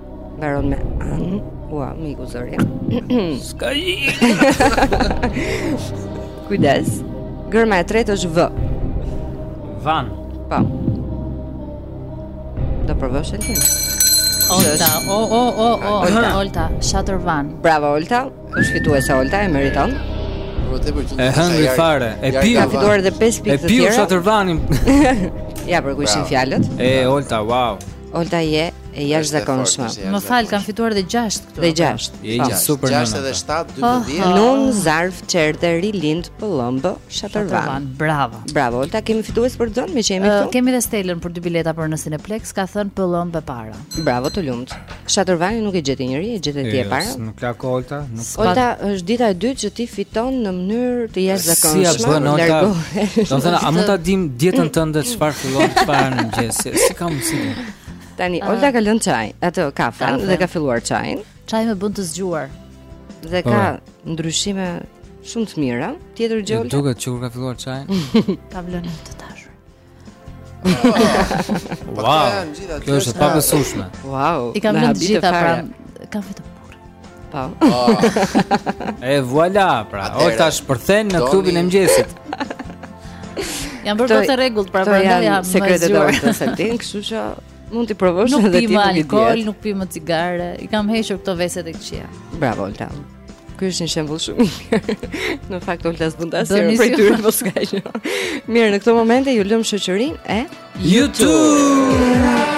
Mbaron me an, ua, më iku zëri. Ska i. Kujdes. Gërma e tretë është V. Van. Po. Do provosh ti. Olta, o o o o, Olta, Olta, shatërvan. Bravo Olta, është fituese Olta e meriton. E hëngri fare, e piu. Ka fituar edhe 5 pikë të tjera. E piu shatërvanin. Ja për kush janë fjalët. E Olta, wow. Olta je e jashtëzakonshme. Më fal, kam fituar dhe 6 këtu. Dhe 6. Je një super nënë. 6 dhe 7, 12. Nun zarf çerte rilind pëllëmb shatërvan. Bravo. Bravo Olta, kemi fitues për sonte meqë jemi këtu. Kemi dhe Stelën për dy bileta për në Cineplex, ka thënë pëllëmb para. Bravo të lumtë. Shatërvanin nuk e gjeti njeri, e gjete ti e para. Nuk la Olta, Olta është dita e dytë që ti fiton në mënyrë të jashtëzakonshme. Si ja bën Olta? Domethënë, a mund ta dim dietën tënde çfarë fillon e para në mëngjes? Si ka mundësi? Tani ah. Olta ka lënë çaj, atë kafen dhe ka filluar çajin. Çaji më bën të zgjuar. Dhe po. ka ndryshime shumë të mira. Tjetër gjë. Duket që kur ka filluar çajin. Ka vlerë të tash. Wow. Kjo është e pabesueshme. Wow. I kam lënë të gjitha pra. Ka vetëm burrë. Po. E voilà, pra. Olta shpërthen në klubin e mëngjesit. Jam bërë e rregullt, pra prandaj janë sekretet e Oltës Altin, kështu që mund t'i provosh edhe ti. Nuk pi më alkool, nuk pi më cigare. I kam hequr këto vese të këqija. Bravo, Olta. Ky është një shembull shumë i mirë. Në fakt Olta s'bën asgjë prej tyre mos ka gjë. Mirë, në këtë moment ju lëmë në shoqërinë e YouTube.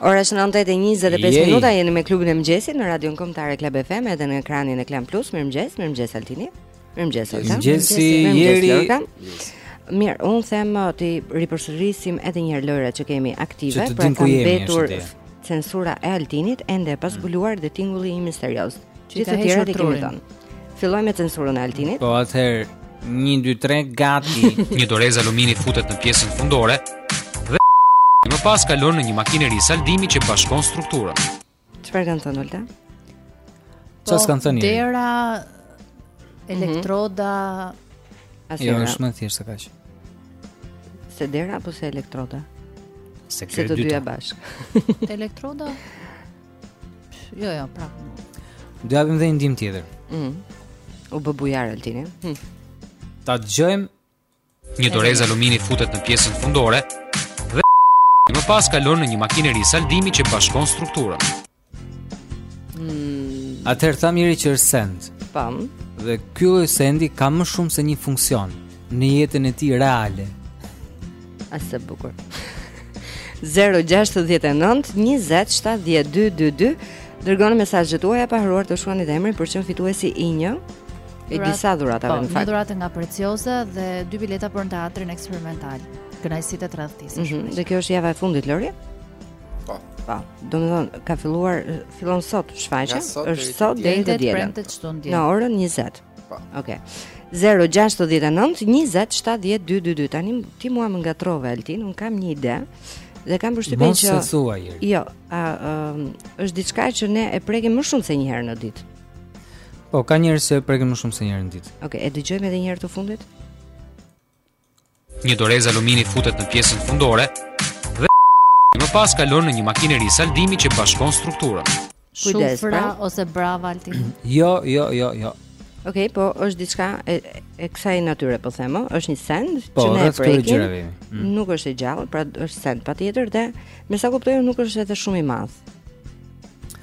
Ora është 9:25 minuta, jeni me klubin e mëngjesit në Radion Kombëtare Club FM edhe në ekranin e Klan Plus. Mirëmëngjes, mirëmëngjes Altini. Mirëmëngjes Olta. Mirëmëngjes Jeri. Mirë, un them uh, t'i ripërsërisim edhe një herë lojërat që kemi aktive, pra kanë mbetur censura e Altinit ende e pazbuluar dhe tingulli misterioz. Gjithë të tjerat i kemi dhënë. Fillojmë me censurën e Altinit. Po atëherë 1 2 3 gati. një dorezë alumini futet në pjesën fundore dhe më pas kalon në një makineri saldimi që bashkon strukturën. Çfarë kanë thënë Olta? Çfarë po, kanë thënë? Dera mhm. elektroda mm -hmm. asira. Jo, është më e thjeshtë se kaq. Se dera apo se elektroda? Se, se të dyja bashkë. elektroda Jo, jo, pra. Do ta japim dhe një ndihmë tjetër. Mhm. U bë bujar Altini. Hm. Ta dëgjojmë. Një dorezë alumini futet në pjesën fundore dhe më pas kalon në një makineri saldimi që bashkon strukturën. Mm. Atëherë tha Miri që është send. Pam. Dhe ky lloj sendi ka më shumë se një funksion. në jetën e tij reale. Ah sa bukur. 069 20 70 222 Dërgoni mesazhet tuaja pa harruar të shënoni dhe emrin për të qenë fituesi i një I disa dhuratave po, në fakt. Po, dhuratë nga Preciosa dhe dy bileta për në teatrin eksperimental. Kënaqësitë e tradhtisë. Mm -hmm. Dhe kjo është java e fundit, Lori? Po. Po. Domethën ka filluar fillon sot shfaqja, është sot deri të dielën. Në orën 20. Po. Okej. Okay. 069 20 70 222 tani ti mua më ngatrove Altin, unë kam një ide dhe kam përshtypjen që Mos e thuaj Jeri. Jo, a, a është diçka që ne e prekim më shumë se një herë në ditë. Po, ka njerëz që e prekin më shumë se një herë në ditë. Okej, okay, e dëgjojmë edhe një herë të fundit. Një dorezë alumini futet në pjesën fundore dhe më pas kalon në një makineri saldimi që bashkon strukturën. Kujdes, fra, pra ose bravo Altin. Jo, jo, jo, jo. Ok, po është diçka e, e kësaj natyre, po them, është një send po, që ne e prekim. Mm. Nuk është e gjallë, pra është send patjetër dhe me sa kuptoj nuk është edhe shumë i madh.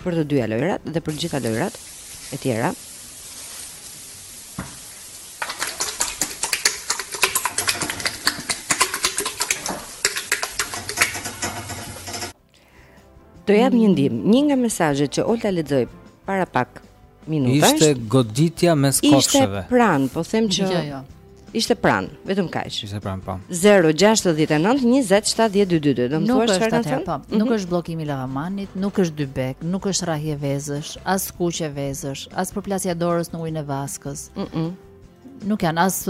Për të dyja lojërat dhe për gjitha lojërat e tjera. Do jap një ndihmë. Një nga mesazhet që Olta lexoi para pak minuta. Ishte goditja mes kofshëve. Ishte pranë, po them që jo, jo. Ishte pranë, vetëm kaq. Ishte pranë, po. 069 20 70 222. Do të thuash çfarë kanë thënë? Po, mhm. Nuk është bllokimi i lavamanit, nuk është dybek, nuk është rrahje vezësh, as kuqe vezësh, as përplasja e dorës në ujin e vaskës. Ëh. Mm nuk janë as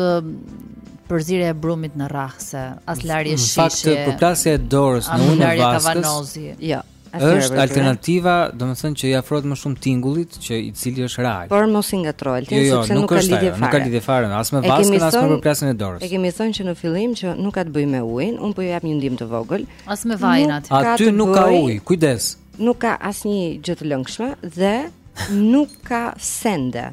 përzirja e brumit në rrahse, as larje shishe. Në fakt përplasja e dorës në ujin e vaskës. Jo. Është alternativa, domethënë që i afrohet më shumë tingullit, që i cili është real. Por mos i ngatro, Altin, jo, jo, sepse nuk ka lidhje fare. Nuk ka lidhje fare, as me vaskën, as me përplasjen e dorës. E kemi thënë që në fillim që nuk ka të bëjë me ujin, unë po ju jap një ndihmë të vogël. As me vajin aty. Aty nuk ka ujë, kujdes. Nuk ka asnjë gjë të lëngshme dhe nuk ka sende.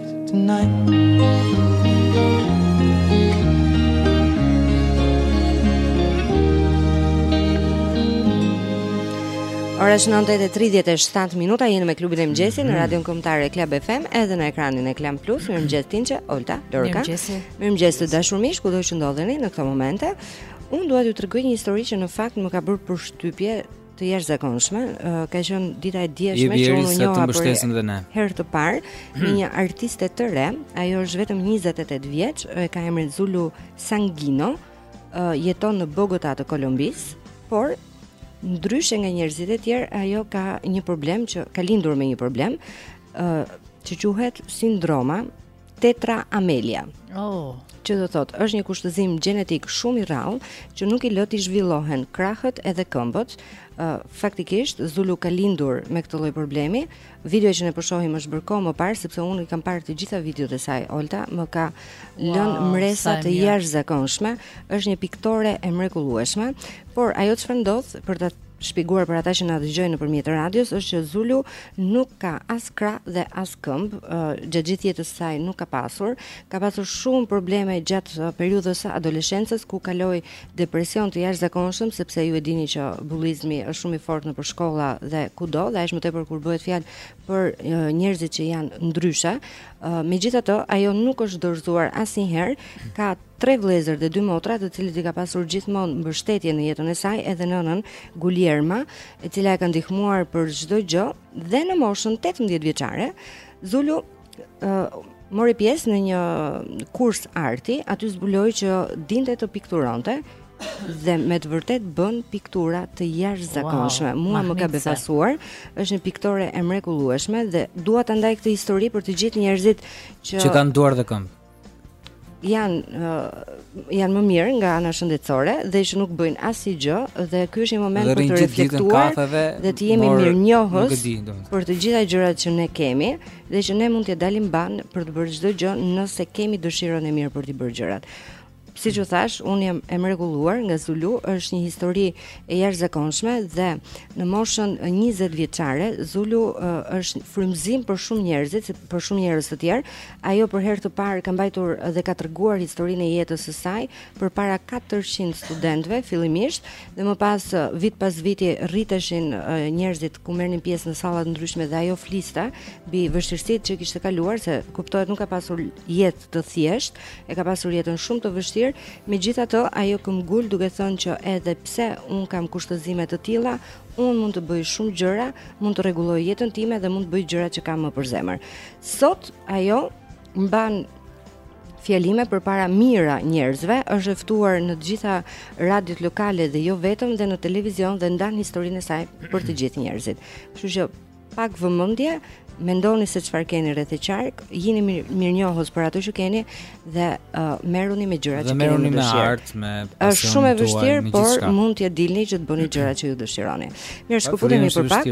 Ora është 9:37 minuta, jemi me klubin e mëngjesit në Radion Kombëtare Club FM edhe në ekranin e Klan Plus. Mirë mëngjes Tinçe, Olta, Lorca. Mirë mëngjes të dashur miq, kudo që ndodheni në këto momente? Unë dua t'ju tregoj një histori që në fakt më ka bërë përshtypje të jashtëzakonshme. Ka qenë dita e djeshme që unë njoha për herë të parë hmm me një artiste të re. Ajo është vetëm 28 vjeç, e ka emrin Zulu Sangino, jeton në Bogota të Kolombisë, por ndryshe nga njerëzit e tjerë, ajo ka një problem që ka lindur me një problem, ë që quhet sindroma Tetra Amelia. Oh, që do thotë, është një kushtëzim gjenetik shumë i rrallë që nuk i lë të zhvillohen krahët edhe këmbët. Uh, faktikisht Zulu ka lindur me këtë lloj problemi. Video që ne po shohim është bërë kohë më parë sepse unë i kam parë të gjitha videot e saj Olta, më ka lënë wow, mbresa të jashtëzakonshme. Është një piktore e mrekullueshme, por ajo çfarë ndodh për ta shpjeguar për ata që na dëgjojnë nëpërmjet radios është që Zulu nuk ka as krahë dhe as këmbë, gjatë gjithë jetës së saj nuk ka pasur, ka pasur shumë probleme gjatë periudhës së adoleshencës ku kaloi depresion të jashtëzakonshëm sepse ju e dini që bullizmi është shumë i fortë nëpër shkolla dhe kudo dhe aq më tepër kur bëhet fjalë për njerëzit që janë ndryshe. Megjithatë, ajo nuk është dorëzuar asnjëherë, ka Tre vëllezër dhe dy motra, të cilët i ka pasur gjithmonë mbështetje në jetën e saj, edhe nënën Guliermina, e cila e ka ndihmuar për çdo gjë dhe në moshën 18 vjeçare, Zulu mori pjesë në një kurs arti, aty zbuloi që dinte të pikturonte dhe me të vërtet bën piktura të jashtëzakonshme. Wow, Mua më ka befasuar, është një piktore e mrekullueshme dhe dua ta ndaj këtë histori për të gjithë njerëzit që që kanë duar dhe këmbë. janë uh, janë më mirë nga ana shëndetësore dhe që nuk bëjnë asgjë dhe ky është një moment për të reflektuar dhe të jemi mirënjohës për të gjitha gjërat që ne kemi dhe që ne mund të dalim mbanë për të bërë çdo gjë nëse kemi dëshirën e mirë për të bërë gjërat. Siç thashë, unë jam e mrekulluar nga Zulu, është një histori e jashtëzakonshme dhe në moshën 20 vjeçare, Zulu është frymëzim për shumë njerëzit, për shumë njerëz të tjerë, Ajo për herë të parë ka mbajtur dhe ka treguar historinë e jetës së saj përpara katërqind studentëve fillimisht dhe më pas vit pas viti rriteshin njerëzit ku merrnin pjesë në salla të ndryshme dhe ajo fliste mbi vështirësitë që kishte kaluar se kuptohet nuk ka pasur jetë të thjeshtë, e ka pasur jetën shumë të vështirë, megjithatë ajo këmbgul duke thënë që edhe pse unë kam kushtëzime të tilla, unë mund të bëj shumë gjëra, mund të rregulloj jetën time dhe mund të bëj gjëra që kam më për zemër. Sot ajo mban fjalime përpara mijëra njerëzve, është e ftuar në të gjitha radiot lokale dhe jo vetëm dhe në televizion dhe ndan historinë e saj për të gjithë njerëzit. Kështu që pak vëmendje, mendoni se çfarë keni rreth e qark, jini mirënjohës për ato që keni dhe uh, merruni me gjërat që keni dëshirë. Dhe merruni me art, me pasion. Është shumë e vështirë, por mund t'ia dilni që të bëni gjërat që ju dëshironi. Mirë, shkuputemi për pak.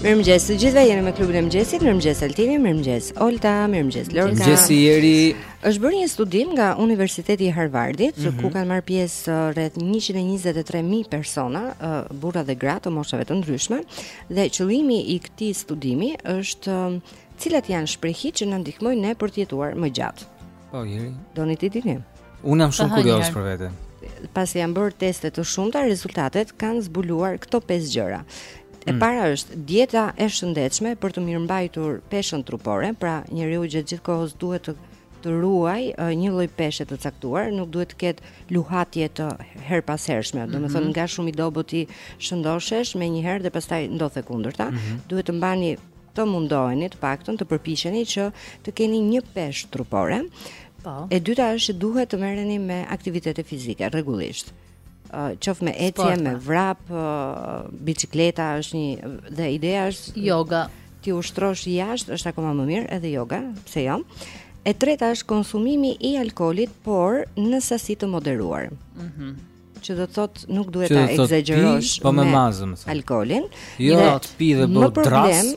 Mirëmëngjes të gjithëve, jeni me klubin e mëngjesit. Mirëmëngjes Altini, mirëmëngjes Olta, mirëmëngjes Lorca. Mirëmëngjes Jeri. Është bërë një studim nga Universiteti i Harvardit, mm -hmm. ku mhm. kanë marrë pjesë uh, rreth 123.000 persona, uh, burra dhe gra të moshave të ndryshme, dhe qëllimi i këtij studimi është um, cilat janë shprehitë që na ndihmojnë ne për të jetuar më gjatë. Po, Jeri. Doni t'i dini? Unë jam shumë kurioz për veten. Pasi janë bërë teste të shumta, rezultatet kanë zbuluar këto pesë gjëra. E mm. para është dieta e shëndetshme për të mirëmbajtur peshën trupore, pra njeriu gjatë gjithë kohës duhet të të ruajë një lloj peshe të caktuar, nuk duhet të ketë luhatje të herëpashershme. Domethënë mhm. nga shumë i dobët të shëndoshesh menjëherë dhe pastaj ndodh e kundërta. Mm -hmm. Duhet të mbani të mundoheni të paktën të përpiqeni që të keni një peshë trupore. Po. E dyta është që duhet të merreni me aktivitete fizike rregullisht. Uh, qoftë me ecje, Sporta. me vrap, uh, bicikleta është një dhe ideja është yoga. T'i ushtrosh jashtë është akoma më mirë edhe yoga, pse jo? E treta është konsumimi i alkoolit, por në sasi të moderuar. Mhm. Mm që do të thotë nuk duhet ta ekzagjerosh po me mazëm thë. alkoolin. Jo, të pi dhe bëu dras.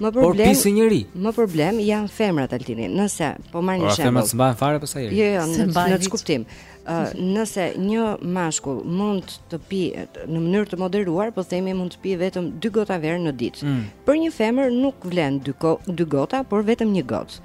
Më problem. Por pi si njeri. Më problem janë femrat Altin. Nëse po marr një shembull. Femrat s'mbajnë fare pas ajrit. Jo, jo, në në ç'kuptim. Ë, nëse një mashkull mund të pi në mënyrë të moderuar, po themi mund të pi vetëm 2 gota verë në ditë. Mm. Për një femër nuk vlen 2 gota, por vetëm një gotë.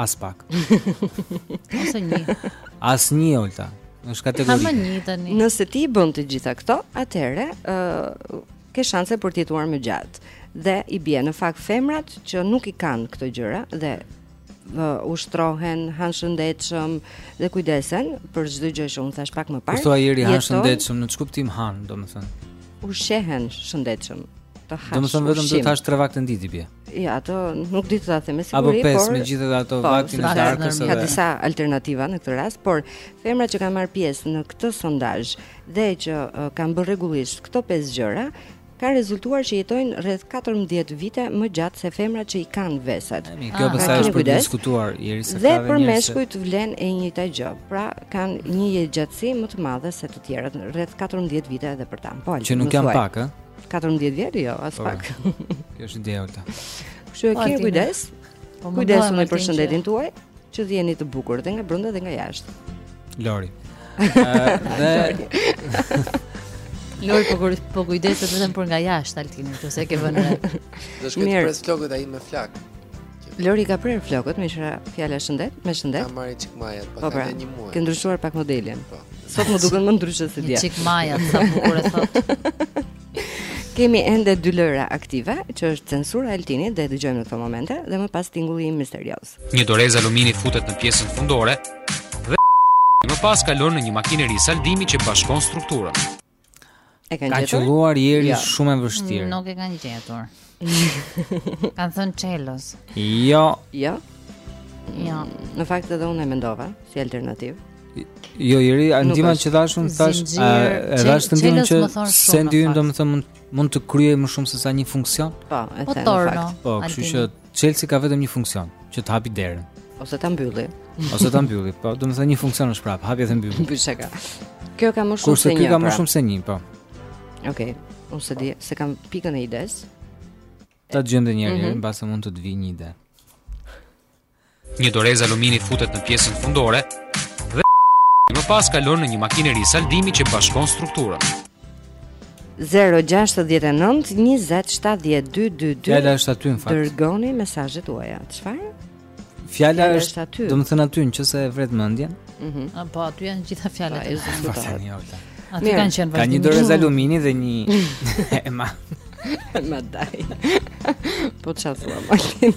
Aspak. Ose një. Asnjë Olta. Është kategori. Kam një tani. Nëse ti i bën të gjitha këto, atëherë ë uh, ke shanse për të jetuar më gjatë. Dhe i bie në fakt femrat që nuk i kanë këto gjëra dhe uh, ushtrohen, han shëndetshëm dhe kujdesen për çdo gjë që unë thashë pak më parë. Po thua Jeri han shëndetshëm në ç'kuptim han, domethënë. Ushqehen shëndetshëm. Të hash. Domethënë vetëm do të hash tre vakte në ditë i bie. Ja, ato nuk di të ta them me siguri, por apo pesë me gjithë ato po, vaktin e darkës edhe. Ka disa alternativa në këtë rast, por femrat që kanë marrë pjesë në këtë sondazh dhe që uh, kanë bërë rregullisht këto pesë gjëra, ka rezultuar që jetojnë rreth 14 vite më gjatë se femrat që i kanë veset. Kjo ah, pastaj është për të diskutuar Jeri se Dhe për meshkujt vlen e njëjta gjë. Pra kanë një jetëgjatësi më të madhe se të tjerët, rreth 14 vite edhe për ta. Po, që nuk janë pak, ë? 14 vjet jo, as po. pak. Kjo është ideja Olta. Kështu që po, kini kujdes. Po, kujdes me për shëndetin tuaj, që të jeni të bukur dhe nga brenda dhe nga jashtë. Lori. Dhe Lori po po kujdeset vetëm për nga jashtë Altin, nëse e ke vënë. Do shkoj të pres flokët ai me flak. Lori ka prerë flokët, më shra fjala shëndet, me shëndet. Ka marrë çik majat, po, po pra, ka një muaj. Ke ndryshuar pak modelin. Po. Sot më duken më ndryshe se dija. Çik majat, sa bukur e thotë. Kemi ende dy lojëra aktive, që është censura e Altinit dhe e dëgjojmë në këto momente dhe më pas tingulli misterioz. Një dorezë alumini futet në pjesën fundore dhe më pas kalon në një makineri saldimi që bashkon strukturën. E kanë gjetur? Ka qëlluar Jeri ja. Jo. shumë e vështirë. Nuk e kanë gjetur. kanë thënë çelës. Jo. Jo. Jo. Në fakt edhe unë e mendova si alternativë. Jo, Jeri, a ndihma që thashë unë thashë, a e thashë te ndihma që sendi ynë domethënë mund mund të kryejë më shumë se sa një funksion? Po, e po them. Po, kështu që Çelësi ka vetëm një funksion, që të hapi derën. Ose ta mbylli. Ose ta mbylli, po, domethënë një funksion është prap, hapja dhe mbyllja. Mbyllja ka. Kjo ka më shumë se një. Kurse kjo ka më shumë se një, po. Okej, okay. unë s'e di, s'e kam pikën e idesë. Ta gjen dot njëri, mm -hmm. mbase mund të të vijë një ide. Një dorezë alumini futet në pjesën fundore dhe më pas kalon në një makineri saldimi që bashkon strukturën. 069 20 70 222 Fjala është aty në fakt Dërgoni mesazhet tuaja Çfarë? Fjala është aty Domethënë aty në qoftë se e vret mendjen mm -hmm. A, Po aty janë gjitha fjalët e zë Aty kanë qenë vazhdimisht Ka një dorezë alumini dhe një E ma Ma daj Po ça thua Malin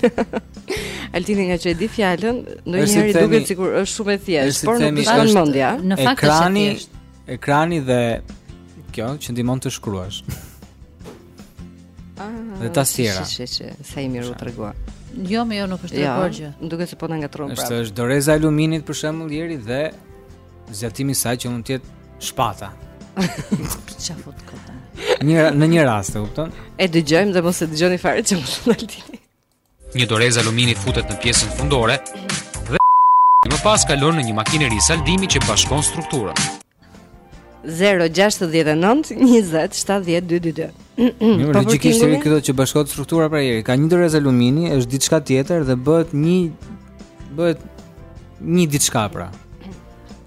Altin nga që e di fjallën Ndonjëherë duket sikur është shumë e thjeshtë Por nuk të vjen në mendje Në fakt është e thjeshtë Ekrani dhe Kjo që ndihmon të shkruash ah, Dhe tastiera Sa i mirë u tregua Jo mo jo nuk është treguar gjë Më duket se po na ngatërron prapë Është doreza e aluminit për shembull Jeri dhe zgjatimi i saj që mund të jetë shpata. Po ça fut këta. Një në një rast, e kupton? E dëgjojmë dhe mos e dëgjoni fare ça thotë Altini. Një dorezë alumini futet në pjesën fundore dhe më pas kalon në një makineri saldimi që bashkon strukturën. 069 20 70 222. Një logjikisht edhe këto që bashkohet struktura pra Jeri, ka një dorezë alumini, është diçka tjetër dhe bëhet një Bëhet një diçka pra.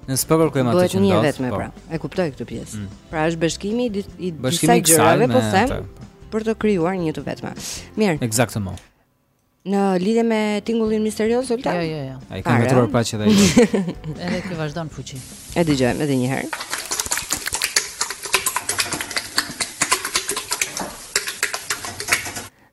Ne s'po kërkojmë atë që ndos. Bëhet një e vetme po. pra. E kuptoj këtë pjesë. Mm. Pra është bashkimi i i disa gjërave po them për të krijuar një të vetme. Mirë. Eksaktësisht. Në lidhje me tingullin misterioz Olta? Jo, jo, jo. Ai ka ngatërruar pa që ai. Edhe ti vazhdon fuçi. E dëgjojmë edhe një herë.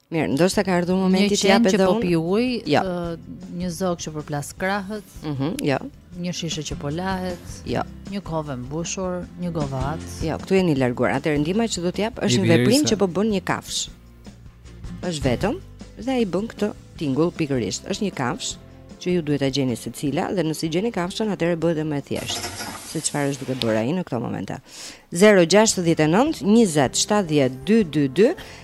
Mirë, ndoshta ka ardhur momenti të jap ndihmën. Një qen që po pi ujë, ja. Jo. uh, një zog që përplas krahët. Mhm, mm ja. Jo. Një shishe që po lahet. Ja. Jo. Një kovë e mbushur, një govatë. Jo, këtu jeni larguar. Atëherë ndihma që do të jap është një veprim që po bën një kafshë. Është vetëm dhe ai bën këtë tingull pikërisht. Është një kafshë që ju duhet ta gjeni se cila dhe nëse gjeni kafshën atëherë bëhet edhe më e thjeshtë se çfarë është duke bërë ai në këto momente. 069 20 70 222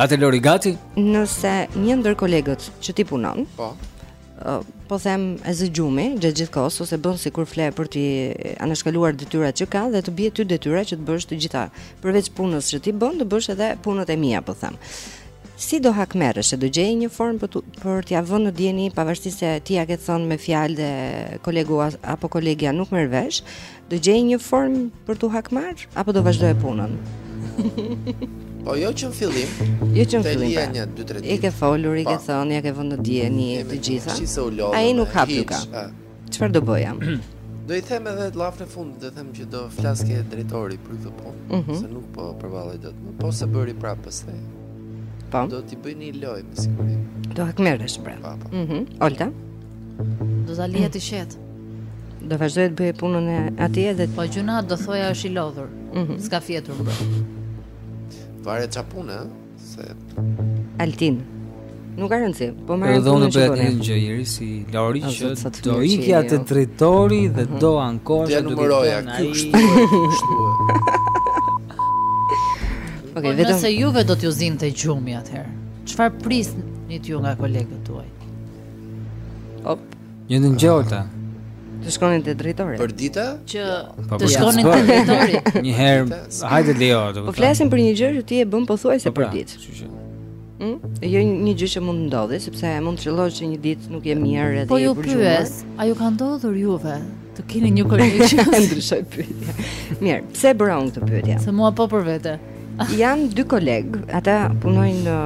A je Lori gati? Nëse një ndër kolegët që ti punon, po. Uh, po them e zë gjumi gjithë gjithë kohës ose bën sikur fle për ti anashkaluar detyrat që ka dhe të bie ty detyra që të bësh të gjitha përveç punës që ti bën të bësh edhe punët e mia po them. Si do hakmerresh e do gjej një formë për të për t'ia vënë në dijeni pavarësisht se ti ja ke thënë me fjalë dhe kolegu apo kolegja nuk merr vesh, Do gjeje një formë për tu hakmar apo do vazhdoje punën? Po jo që në fillim. Jo që në fillim. Pra. Një, dy, tre, I ke folur, i ke po. thënë, ja ke vënë në dijeni të gjitha. Ai nuk ha pykë. Çfarë do bëja? Do i them edhe llafën e fundit, do them që do flas ke drejtori për këtë punë, mm -hmm. se nuk po përballoj dot më. Po e bëri prapë pastaj. Po. Do t'i bëj një lojë me siguri. Do hakmerresh pra. Po, po. Mhm. Mm Olta. Do ta lija të qetë. Do vazhdoja të bëja punën e atij edhe po gjynah do thoja është i lodhur. Mm -hmm. S'ka fjetur më. Varet ça punë, ëh, se Altin. Nuk ka rëndësi, po më rëndësi. Edhe unë bëja të njëjtën gjë si Lori që do ikja te drejtori dhe mhm. do ankohesha t'ia numëroja ky kështu kështu. Okej, po vetëm nëse juve do t'ju zinte gjumi atëherë. Çfarë prisni ti ju nga kolegët tuaj? Op. Një të ngjolta. Të shkonin te drejtori. Përditë? Që po, të shkonin te drejtori. Një herë, hajde Leo, do të. Po flasim për një gjë që ti e bën pothuajse po pra, për ditë. Kështu që. Hm? Jo një gjë që mund të ndodhi, sepse mund të qëllosh që një ditë nuk je mirë edhe po përgjumesh. Po ju pyes, a ju ka ndodhur juve të keni një koleg që ndryshoi pyetja? Mirë, pse e bëra unë këtë pyetje? Se mua po për vete. Janë dy kolegë, ata punojnë në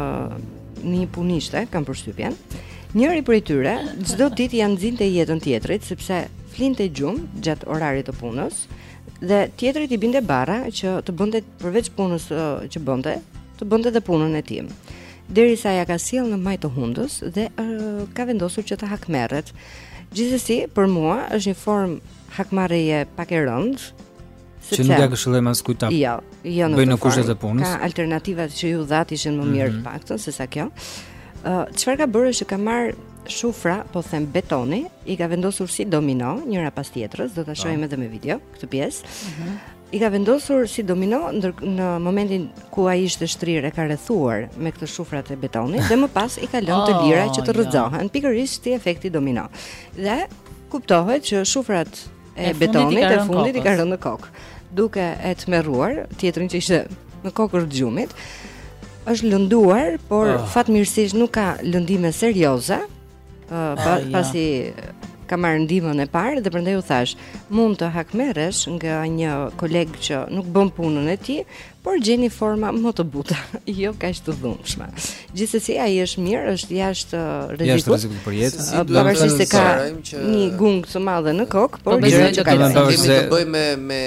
në një punishte, kam përshtypjen. Njëri prej tyre çdo ditë ja nxinte jetën tjetrit sepse flinte gjumë gjatë orarit të punës dhe tjetrit i binte barra që të bënte përveç punës që bënte, të bënte edhe punën e tij. Derisa ja ka sjellë në majë të hundës dhe uh, ka vendosur që të hakmerret. Gjithsesi, për mua është një formë hakmarrjeje pak e rëndë, Që nuk ja këshilloj askujt ta. Jo, jo nuk. Bëjë në kushtet e punës. Ka alternativat që ju dhatë ishin më mirë mm -hmm. të paktën se sa kjo. Ë, uh, çfarë ka bërë që ka marrë shufra, po them betoni, i ka vendosur si domino, njëra pas tjetrës, do ta po. shohim edhe me video këtë pjesë. Mm -hmm. I ka vendosur si domino ndër, në momentin ku ai ishte shtrirë e ka rrethuar me këto shufrat e betonit dhe më pas i ka lënë të oh, lira që të rrëzohen, pikërisht si efekti domino. Dhe kuptohet që shufrat e betonit e fundit i ka rënë në kokë. Duke e tmerruar tjetrin që ishte në kokërr të gjumit, është lënduar, por oh. fatmirësisht nuk ka lëndime serioze. Uh, pa, oh, pasi ja. ka marrë ndihmën e parë dhe prandaj u thashë, mund të hakmerresh nga një koleg që nuk bën punën e tij, por gjeni forma më të buta, jo kaq të dhunshme. Gjithsesi ai është mirë, është jashtë rrezikut. Jashtë rrezikut për jetë. Pavarësisht se ka që... një gungë të madhe në kokë, por po, gjëra që kanë të bëjë të bëjë me me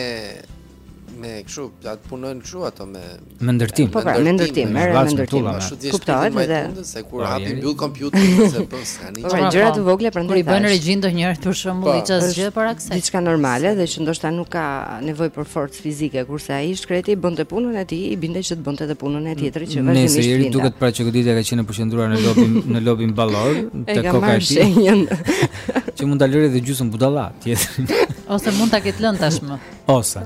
me kështu, atë punojnë kështu ato me me ndërtim. Po, pra, me ndërtim, me ndërtim. Kuptohet edhe se kur po, hapi mbyll kompjuterin se po. Ani. Po pra, gjëra të vogla prandaj. Kur i bën regjinë ndonjëherë për shembull, po, i ças gjë para kësaj. Diçka normale dhe që ndoshta nuk ka nevojë për forcë fizike, kurse ai i shkreti bënte punën e tij, i binte që të bënte edhe punën e tjetrit që vazhdimisht. Mesa duket pra që goditja ka qenë e përqendruar në lobin në lobin ballor, te koka e tij. Që mund ta lërë dhe gjysmë budalla tjetrin. Ose mund ta ketë lënë tashmë. Ose.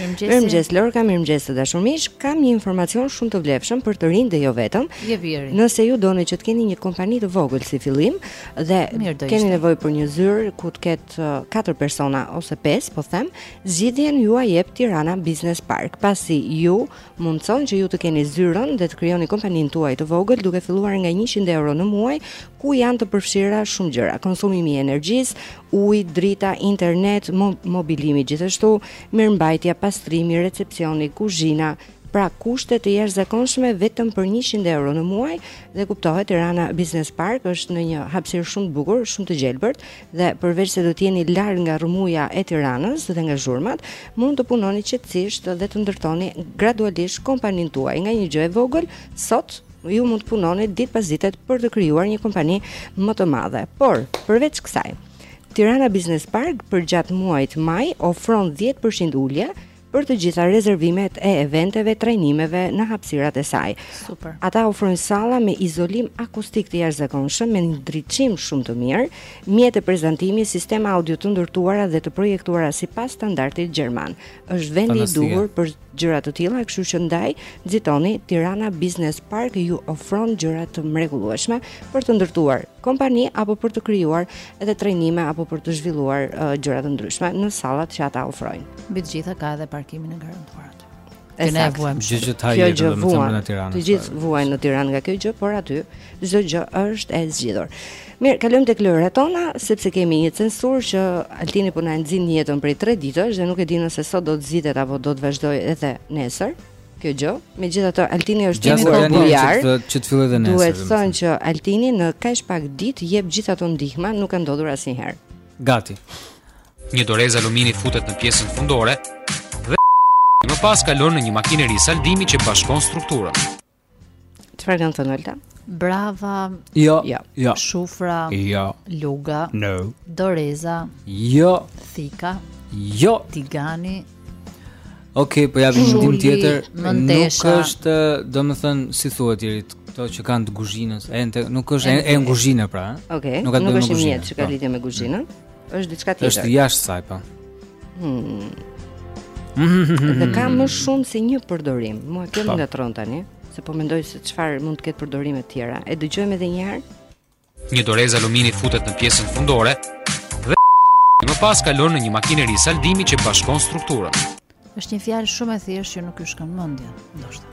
Mirëmëngjes Lorka, mirëmëngjes të dashur miq. Kam një informacion shumë të vlefshëm për të rinj dhe jo vetëm. Nëse ju doni që të keni një kompani të vogël si fillim dhe keni nevojë për një zyrë ku të ketë uh, katër persona ose pesë, po them, zgjidhjen jua jep Tirana Business Park, pasi ju mundëson që ju të keni zyrën dhe të krijoni kompaninë tuaj të vogël duke filluar nga 100 euro në muaj, ku janë të përfshira shumë gjëra, konsumimi i energjisë, ujë, drita, internet, mobilimi gjithashtu, mirëmbajtja, pastrimi, recepcioni, kuzhina, pra kushte të jashtëzakonshme vetëm për 100 euro në muaj dhe kuptohet Tirana Business Park është në një hapësirë shumë të bukur, shumë të gjelbërt dhe përveç se do të jeni larg nga rrëmuja e Tiranës dhe nga zhurmat, mund të punoni qetësisht dhe të ndërtoni gradualisht kompaninë tuaj nga një gjë e vogël sot ju mund të punoni ditë pas ditë për të krijuar një kompani më të madhe. Por, përveç kësaj, Tirana Business Park përgjatë muajit maj ofron 10% ulje për të gjitha rezervimet e eventeve, trajnimeve në hapësirat e saj. Super. Ata ofrojnë salla me izolim akustik të jashtëzakonshëm, me ndriçim shumë të mirë, mjete prezantimi, sistema audio të ndërtuara dhe të projektuara sipas standardit gjerman. Është vendi i duhur për gjëra të tilla, kështu që ndaj nxitoni Tirana Business Park ju ofron gjëra të mrekullueshme për të ndërtuar kompani apo për të krijuar edhe trajnime apo për të zhvilluar uh, gjëra të ndryshme në sallat që ata ofrojnë. Mbi të gjitha ka edhe parkimin e garantuar aty. Që ne vuajmë shumë. Gjithë sa jemi në Tiranë. Të gjithë vuajnë në Tiranë nga kjo gjë, por aty çdo gjë është e zgjidhur. Mirë, kalojmë tek lojërat tona, sepse kemi një censurë që Altini po na e nxin jetën prej 3 ditësh dhe nuk e di nëse sot do të zgjidhet apo do të vazhdojë edhe nesër. Kjo gjë, megjithatë Altini është një goxha bujar. Që të, që të fillojë edhe nesër. Duhet thënë që Altini në kaq pak ditë jep gjithë ato ndihma, nuk ka ndodhur asnjëherë. Gati. Një dorezë alumini futet në pjesën fundore dhe më pas kalon në një makineri saldimi që bashkon strukturën. Çfarë kanë thënë Alta? Brava. Jo. Jo. jo. Shufra. Jo. Luga. No. Doreza. Jo. Thika. Jo. Tigani. Ok, po japim ndihmë tjetër. Nuk është, domethënë, si thuhet, tjerat, këto që kanë të guzhinës, e në të, nuk është, e në guzhinë, pra. Ok, nuk është një mjet që ka po. lidhje me guzhinën. Është diçka tjetër. Është jashtë saj po. Hmm. Dhe ka më shumë se një përdorim. Mua kjo më ngatërron tani, se po mendoj se çfarë mund të ketë përdorime të tjera. E dëgjojmë edhe një herë. Një dorezë alumini futet në pjesën fundore dhe më pas kalon në një makineri saldimi që bashkon strukturën. Është një fjalë shumë e thjeshtë që nuk ju shkon mendja, ndoshta.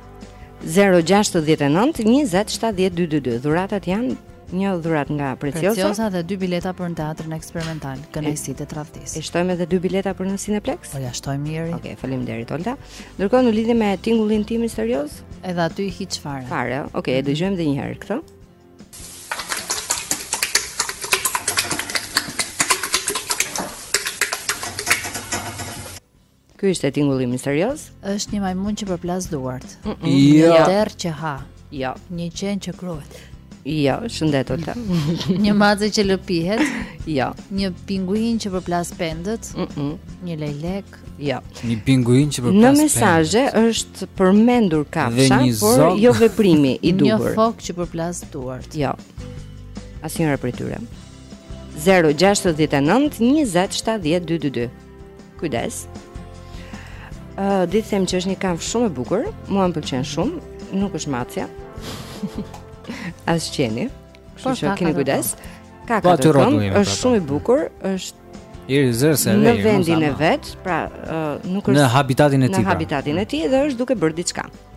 069 20 70 222. Dhuratat janë një dhuratë nga Preciosa. Preciosa dhe dy bileta për në teatrin eksperimental, Kënaqësitë e tradhtisë. E shtojmë edhe dy bileta për në Cineplex? Po ja shtojmë mirë. Okej, okay, faleminderit Olta. Ndërkohë në lidhje me tingullin tim misterioz, edhe aty hiç fare. Fare, okej, okay, e mhm. dëgjojmë edhe një herë këtë. Ky ishte tingulli misterioz. Është një majmun që përplas duart. Mm -mm. Jo. Një derr që ha. Jo. Një qen që kruhet. Jo, shëndet Olta. një mace që lëpihet. Jo. Një pinguin që përplas pendët. Mm -mm. Një lejlek. Jo. Një pinguin që përplas pendët. Në mesazhe është përmendur kafsha, por zog... jo veprimi i duhur. Një fokë që përplas duart. Jo. Asnjëra prej tyre. 069 20 70 222. Kujdes. Ë, uh, di të them që është një kafshë shumë e bukur, mua më pëlqen shumë, nuk është macja. As qeni. Po, kështu që keni kujdes. Ka ka të rëndë, është shumë i bukur, është i rizë se në vendin e vet, pra uh, nuk është në habitatin e tij. Në pra. habitatin e tij dhe është duke bërë diçka.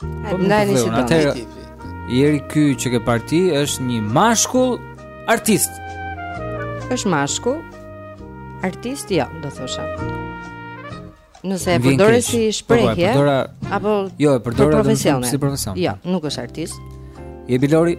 Po ndajeni si do. Atëherë Jeri ky që ke parë ti është një mashkull artist. Është mashkull artist jo, do thosha. Nëse e përdore si po, po, shprehje apo jo, e përdore si profesion. Jo, nuk është artist. Jepi Lori?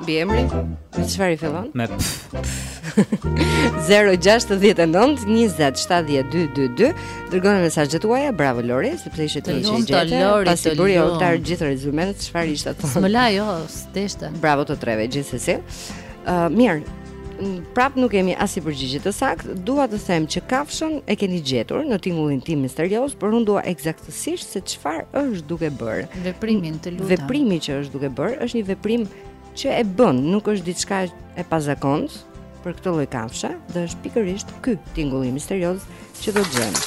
Mbiemri? Me çfarë fillon? Me p. 0692070222 dërgoni mesazhet tuaja bravo Lori sepse ishe ti që gjete pasi bëri Olta gjithë rezymenë çfarë ishte atë më la jo s'deshte bravo të treve gjithsesi ë uh, mirë prap nuk kemi asnjë përgjigje të saktë, dua të them që kafshën e keni gjetur në tingullin tim misterioz, por unë dua ekzaktësi Sisht se çfarë është duke bërë. Veprimin të lutem. Veprimi që është duke bërë është një veprim që e bën, nuk është diçka e pazakontë për këtë lloj kafshe, dhe është pikërisht ky tingulli misterioz që do të dëgjojmë.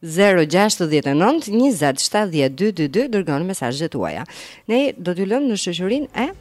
Zero gjashtëdhjetë e nëntë, njëzet shtatëdhjetë dy dy dy, dërgoni mesazhet tuaja. Ne do t'ju lëmë në shoqërinë e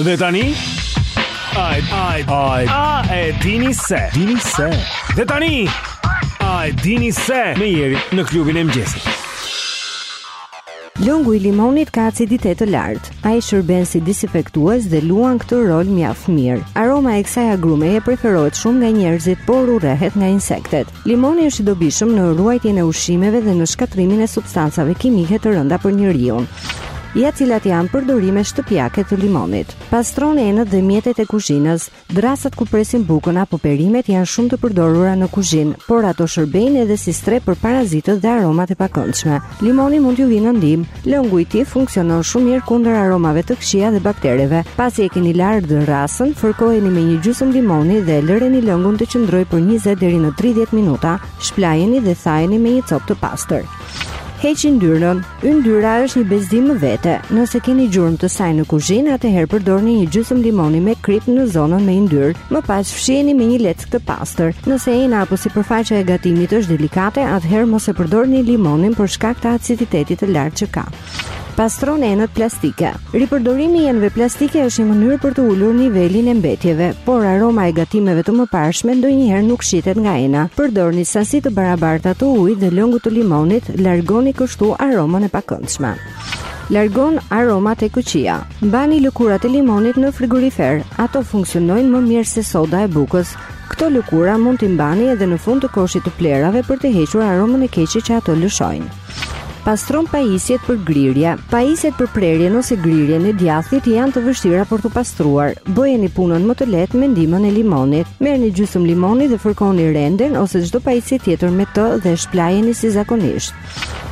Dhe tani A a a a e dini se dini se Dhe tani a e dini se me Jerin në klubin e mëngjesit Lëngu i limonit ka aciditet të lartë. Ai shërben si disinfektues dhe luan këtë rol mjaft mirë. Aroma e kësaj agrumeje preferohet shumë nga njerëzit, por urrehet nga insektet. Limoni është i dobishëm në ruajtjen e ushqimeve dhe në shkatërrimin e substancave kimike të rënda për njeriun. Ja cilat janë përdorimet shtëpiake të limonit. Pastron enët dhe mjetet e kuzhinës. Dërrasat ku presim bukën apo perimet janë shumë të përdorura në kuzhinë, por ato shërbejnë edhe si strehë për parazitët dhe aromat e pakëndshme. Limoni mund t'ju vijë në ndihmë. Lëngu i tij funksionon shumë mirë kundër aromave të këqija dhe baktereve. Pasi e keni larë dërrasën, fërkojeni me një gjysmë limoni dhe lëreni lëngun të qëndrojë për 20 deri në 30 minuta. Shpëlajeni dhe thajeni me një copë të pastër. Heq yndyrën. Yndyra është një bezdi më vete. Nëse keni gjurmë të saj në kuzhinë, atëherë përdorni një gjysmë limoni me kripë në zonën me yndyrë. Më pas fshijeni me një të pastër. Nëse ena apo sipërfaqja e gatimit është delikate, atëherë mos e përdorni limonin për shkak të aciditetit të lartë që ka. Pastron enët plastike. Ripërdorimi i enëve plastike është një mënyrë për të ulur nivelin e mbetjeve, por aroma e gatimeve të mëparshme ndonjëherë nuk shqitet nga ena. Përdorni sasi të barabarta të ujit dhe lëngut të limonit, largoni kështu aromën e pakëndshme. Largon aromat e këqija. Mbani lëkurat e limonit në frigorifer. Ato funksionojnë më mirë se soda e bukës. Këto lëkura mund t'i mbani edhe në fund të koshit të plehrave për të hequr aromën e keqe që ato lëshojnë. Pastron pajisjet për grirje. Pajisjet për prerjen ose grirjen e djathit janë të vështira për t'u pastruar. Bëjeni punën më të lehtë me ndihmën e limonit. Merrni gjysmë limoni dhe fërkoni renden ose çdo pajisje tjetër me të dhe shpëlajeni si zakonisht.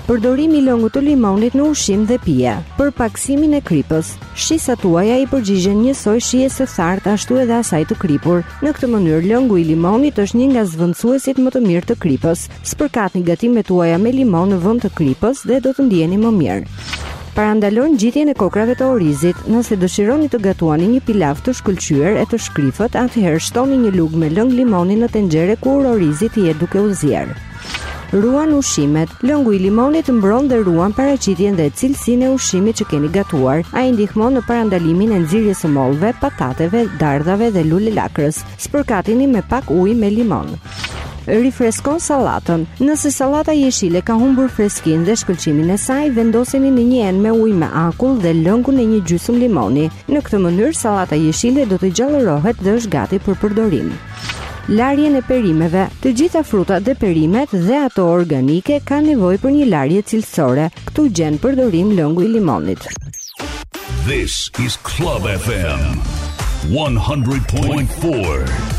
Përdorimi i lëngut të limonit në ushqim dhe pije. Për pakësimin e kripës, shqisat tuaja i përgjigjen njësoj shijes së thartë ashtu edhe asaj të kripur. Në këtë mënyrë, lëngu i limonit është një nga zëvendësuesit më të mirë të kripës. Spërkatni gatimet tuaja me limon në vend të kripës dhe do të ndiheni më mirë. Parandalon ngjitjen e kokrrave të orizit. Nëse dëshironi të gatuani një pilav të shkëlqyer e të shkrifët, atëherë shtoni një lugë me lëng limoni në tenxhere kur orizi të jetë duke u zier. Ruan ushqimet. Lëngu i limonit mbron dhe ruan paraqitjen dhe cilësinë e ushqimit që keni gatuar. Ai ndihmon në parandalimin e nxirjes së mollëve, patateve, dardhave dhe lulelakrës. Spërkatini me pak ujë me limon. Rifreskon sallatën. Nëse sallata jeshile ka humbur freskinë dhe shkëlqimin e saj, vendoseni në një enë me ujë me akull dhe lëngun e një gjysmë limoni. Në këtë mënyrë sallata jeshile do të gjallërohet dhe është gati për përdorim. Larjen e perimeve. Të gjitha frutat dhe perimet dhe ato organike kanë nevojë për një larje cilësore. Këtu gjen përdorim lëngu i limonit. This is Club FM 100.4.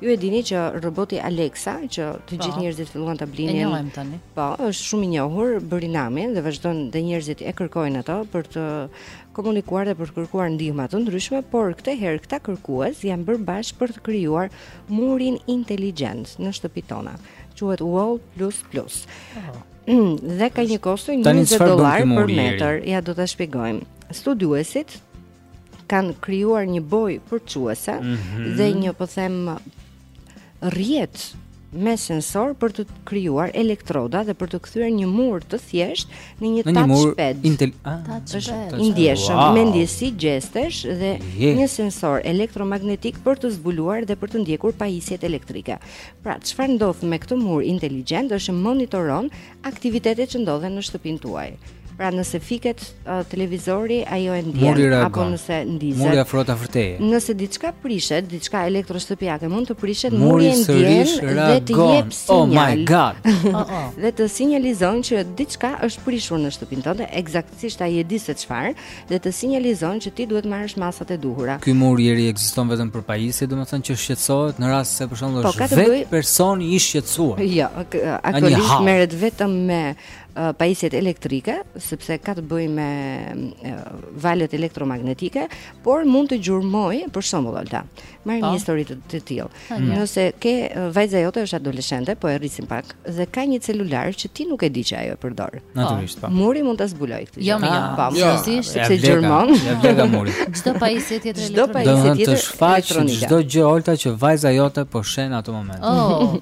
Ju e dini që roboti Alexa, që të gjithë po. njerëzit filluan ta blinin. E njohim tani. Po, është shumë i njohur, bëri namin dhe vazhdon dhe njerëzit e kërkojnë atë për të komunikuar dhe për të kërkuar ndihma të ndryshme, por këtë herë këta kërkues janë bërë bashkë për të krijuar murin inteligjent në shtëpitë tona. Quhet Wall++. Plus plus. Oh. dhe ka një kosto 20 dollarë për metër. Ja do ta shpjegojmë. Studiuesit kanë krijuar një bojë përçuese mm -hmm. dhe një po them rrjet me sensorë për të krijuar elektroda dhe për të kthyer një mur të thjeshtë në një touchpad. Në një mur i ndjeshëm wow. me ndjesi gjestesh dhe yeah. një sensor elektromagnetik për të zbuluar dhe për të ndjekur pajisjet elektrike. Pra, çfarë ndodh me këtë mur inteligjent është që monitoron aktivitetet që ndodhen në shtëpinë tuaj. Pra nëse fiket uh, televizori, ajo e ndjen apo nëse ndizet. Muri afrohet afër teje. Nëse diçka prishet, diçka elektroshtëpiake mund të prishet, muri e ndjen dhe të jep oh sinjal. Oh my god. dhe të sinjalizon që diçka është prishur në shtëpinë tënde, ekzakt sisht ai e di se çfarë dhe të sinjalizon që ti duhet të marrësh masat e duhura. Ky mur i ri ekziston vetëm për pajisje, domethënë që shqetësohet në rast se për shembull po, është vetë personi i shqetësuar. Jo, aktualisht merret vetëm me uh, pajisjet elektrike, sepse ka të bëjë me uh, valët elektromagnetike, por mund të gjurmojë për shembull Olta. Marrim një histori të, të tillë. Hmm. Nëse ke vajza jote është adoleshente, po e rrisim pak dhe ka një celular që ti nuk e di që ajo e përdor. Natyrisht. Po. po. Muri mund ta zbulojë këtë. Jo, jo. Po, jo. sepse gjurmon. Ia vleka muri. Çdo pajisje tjetër elektronike. Çdo pajisje tjetër është faqë që çdo gjë Olta që vajza jote po sheh në atë moment. Oh.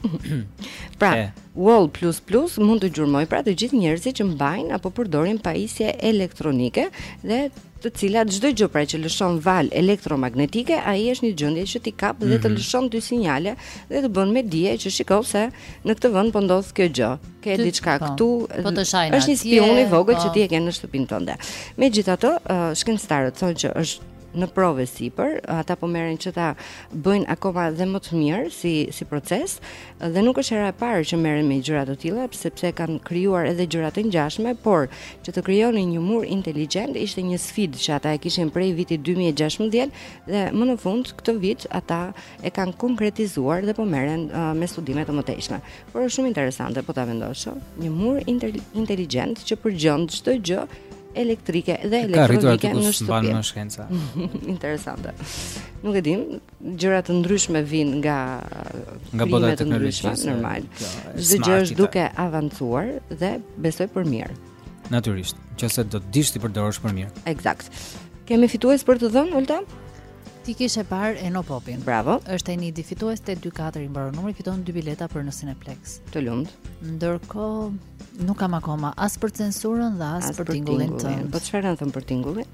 pra, Wall plus plus mund të gjurmojë pra të gjithë njerëzit që mbajnë apo përdorin pajisje elektronike dhe të cilat çdo gjë pra që lëshon valë elektromagnetike, ai është një gjendje që t'i kap dhe të mhm. lëshon dy sinjale dhe të bën me dije që shiko se në këtë vend po ndodh kjo gjë. Ke diçka po, këtu. Po të shajnë. Është një spiun i vogël që po. ti e ke në shtëpinë tënde. Megjithatë, shkencëtarët thonë që është në provë sipër, ata po merren që ta bëjnë akoma dhe më të mirë si si proces. Dhe nuk është hera e parë që merren me gjëra të tilla, sepse kanë krijuar edhe gjëra të ngjashme, por që të krijonin një mur inteligjent ishte një sfidë që ata e kishin prej vitit 2016 dhe më në fund këtë vit ata e kanë konkretizuar dhe po merren uh, me studime të mëtejshme. Por është shumë interesante po ta vendosh, një mur inteligjent që përgjon çdo gjë elektrike dhe elektronike në shtëpi. Ka arritur aty ku s'mban shkenca. Interesante. Nuk e di, Gjëra të ndryshme vijnë nga nga bota e teknologjisë, normal. Çdo gjë është duke avancuar dhe besoj për mirë. Natyrisht, nëse do të dish t'i përdorësh për mirë. Eksakt. Kemi fitues për të dhënë Ulta? Ti kishe parë Eno Popin. Bravo. Është ai një fitues te 24 i mbaron numri, fiton dy bileta për në Cineplex. Të lumtë. Ndërkohë nuk kam akoma as për censurën dhe as, as për tingullin. Për tingullin. Po çfarë kanë thënë për tingullin?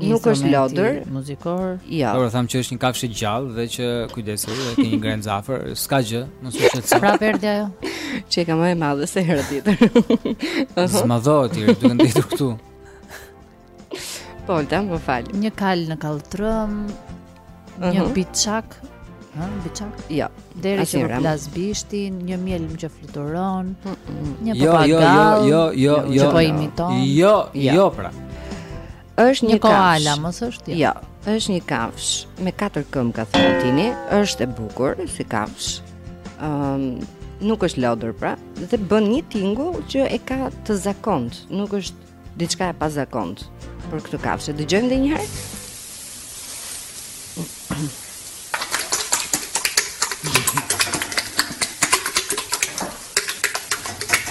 Nuk është lodër muzikore. Jo. Por thamë që është një kafshë e gjallë dhe që kujdesi, e ke një grenzë afër, s'ka gjë, mos u shqetëso. Pra perdja ajo. Që e ka më e madhe se herë tjetër. Zmadhohet, duke ndenjur këtu. Po Ulta, më fal. Një kalë në kalldrëm, Një mhm. biçak, ha, biçak? Jo. Derri që përplas bishtin, një mjellmë që fluturon, një jo, papagall. Jo, jo, jo, jo, jo. Që po imiton. Jo, jo, jo pra. Është një, një koala, mos është? Jo. jo. Është një kafshë me katër këmbë, ka thënë Tini, është e bukur si kafshë. Ëm, um, nuk është lodër pra, dhe bën një tingull që e ka të zakont, nuk është Diçka e pazakontë për këtë kafshë. Dëgjojmë edhe një herë.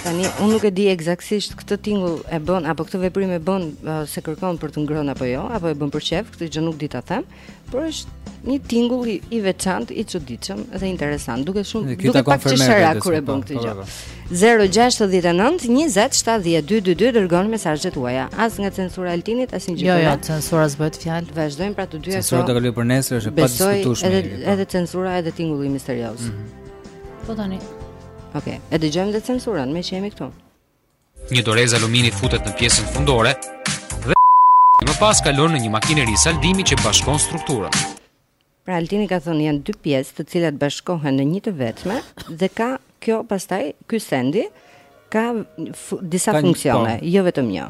Tani unë nuk e di eksaktësisht këtë tingull e bën apo këtë veprim e bën uh, se kërkon për të ngrënë apo jo, apo e bën për qejf, këtë gjë nuk di ta them. Por është një tingull i, i veçantë, i çuditshëm dhe interesant. Duket shumë, duket pak qesharak kur e bën këtë gjë. 069 20 70 222 dërgon mesazhet tuaja. As nga censura e Altinit, asnjë gjë. Jo, jo, censura s'bëhet fjalë. Vazhdojmë pra të dyja këto. Censura do kalojë për nesër, është e padiskutueshme. Edhe po. edhe censura edhe tingulli misterioz. Mm -hmm. Po tani. Okej, okay. e dëgjojmë dhe censurën, meqë jemi këtu. Një dorezë alumini futet në pjesën fundore dhe më pas kalon në një makineri saldimi që bashkon strukturën. Pra Altini ka thënë janë dy pjesë të cilat bashkohen në një të vetme dhe ka kjo pastaj ky sendi ka disa funksione, po. jo vetëm një.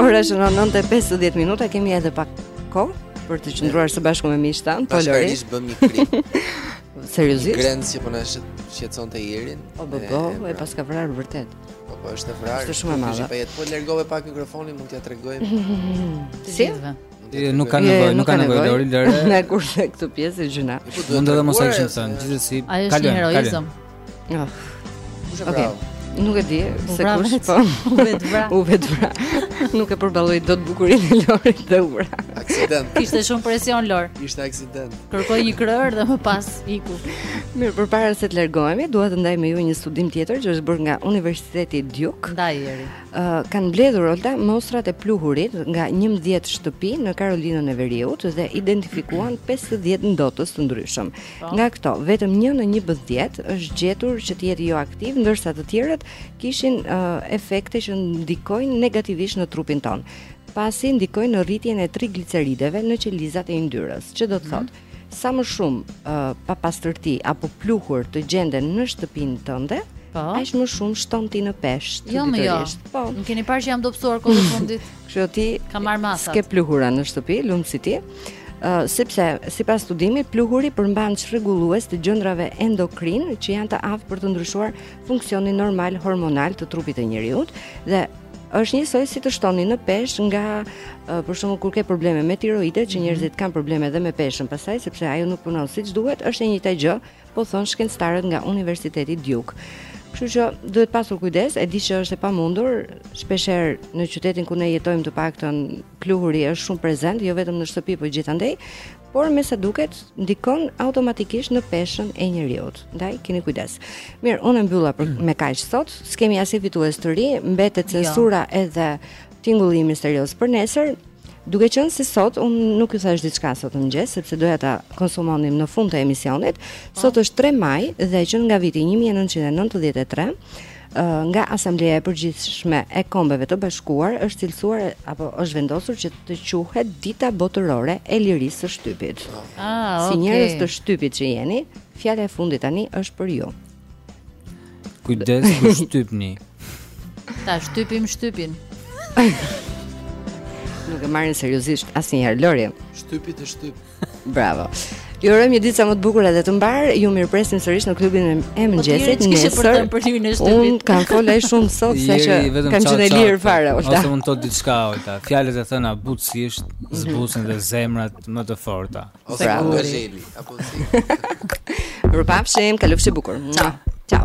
Ora është nëntë e 50 minuta, kemi edhe pak kohë për të qëndruar së bashku me miqtë tanë. Po Lori. Tash bëmë një krim. Seriozisht? Grand që po na shqetësonte Jerin. Po po, po e pra. paska vrarë vërtet. Po po është e vrarë. Është shumë e madhe. Po, e po largove pak mikrofonin, mund t'ia tregoj. Si? Nuk ka nevojë, nuk ka nevojë Lori lëre. Na kurse këtë pjesë, gjynah. Mund edhe mos e kishim thënë, gjithsesi. Ai është një heroizëm. Oh. Okej. Nuk e di se kush po. U vetëvra. U vetëvra. Nuk e përballoi dot bukurinë e Lorit dhe u vra. Aksident. Kishte shumë presion Lor. Ishte aksident. Kërkoi një krehër dhe më pas iku. Mirë, përpara se të largohemi, dua të ndaj me ju një studim tjetër që është bërë nga Universiteti Duke. Ndaj Jeri. kanë mbledhur Olta mostrat e pluhurit nga 11 shtëpi në Karolinën e Veriut dhe identifikuan 50 ndotës të ndryshëm. Po. Nga këto, vetëm një në 11 është gjetur që të jetë joaktiv, ndërsa të tjerët kishin uh, efekte që ndikojnë negativisht në trupin tonë pasi ndikojnë në rritjen e triglicerideve në qelizat e yndyrës, që do të mhm. thotë sa më shumë uh, papastërti apo pluhur të gjenden në shtëpinë tënde, po. aq më shumë shton ti në peshë të jo, jo. Po. Nuk keni parë që jam dobësuar kohët e fundit. Kështu ti ke marrë masat. S'ke pluhura në shtëpi, lum si ti. Uh, sepse sipas studimit pluhuri përmban çrregullues të gjëndrave endokrine që janë të aftë për të ndryshuar funksionin normal hormonal të trupit të njeriut dhe Është njësoj si të shtoni në peshë nga për shembull kur ke probleme me tiroide që mhm. njerëzit kanë probleme edhe me peshën pastaj sepse ajo nuk punon siç duhet, është e njëjta gjë, po thonë shkencëtarët nga Universiteti Duke. Kështu që duhet pasur kujdes, e di që është e pamundur, shpeshherë në qytetin ku ne jetojmë të paktën pluhuri është shumë prezent, jo vetëm në shtëpi, por gjithandej. por me sa duket ndikon automatikisht në peshën e njeriut. Ndaj keni kujdes. Mirë, unë e mbylla për mm. me kaq sot. S'kemi asnjë fitues të ri, mbetet jo. censura jo. edhe tingulli misterioz për nesër. Duke qenë se sot unë nuk ju thashë diçka sot në mëngjes sepse doja ta konsumonim në fund të emisionit. Po. Sot është 3 maj dhe që nga viti 1993 nga Asambleja e Përgjithshme e Kombeve të Bashkuar është cilësuar apo është vendosur që të quhet Dita Botërore e Lirisë së Shtypit. Ah, si okay. njerëz të shtypit që jeni, fjala e fundit tani është për ju. Kujdes ku shtypni. Ta shtypim shtypin. Nuk e marrin seriozisht asnjëherë Lori. Shtypi të shtyp. Bravo. Ju urojmë një ditë sa më të bukur edhe të mbarë. Ju mirëpresim sërish në klubin e mëngjesit nesër. Unë kam folë shumë sot meqë kam qenë lirë fare Olta. Ose mund të thotë diçka Olta. Fjalët e thëna butësisht mhm. zbusin dhe zemrat më të forta. Thotë Gazali apo si. Mirupafshim, kalofshi bukur. Ciao. Ciao.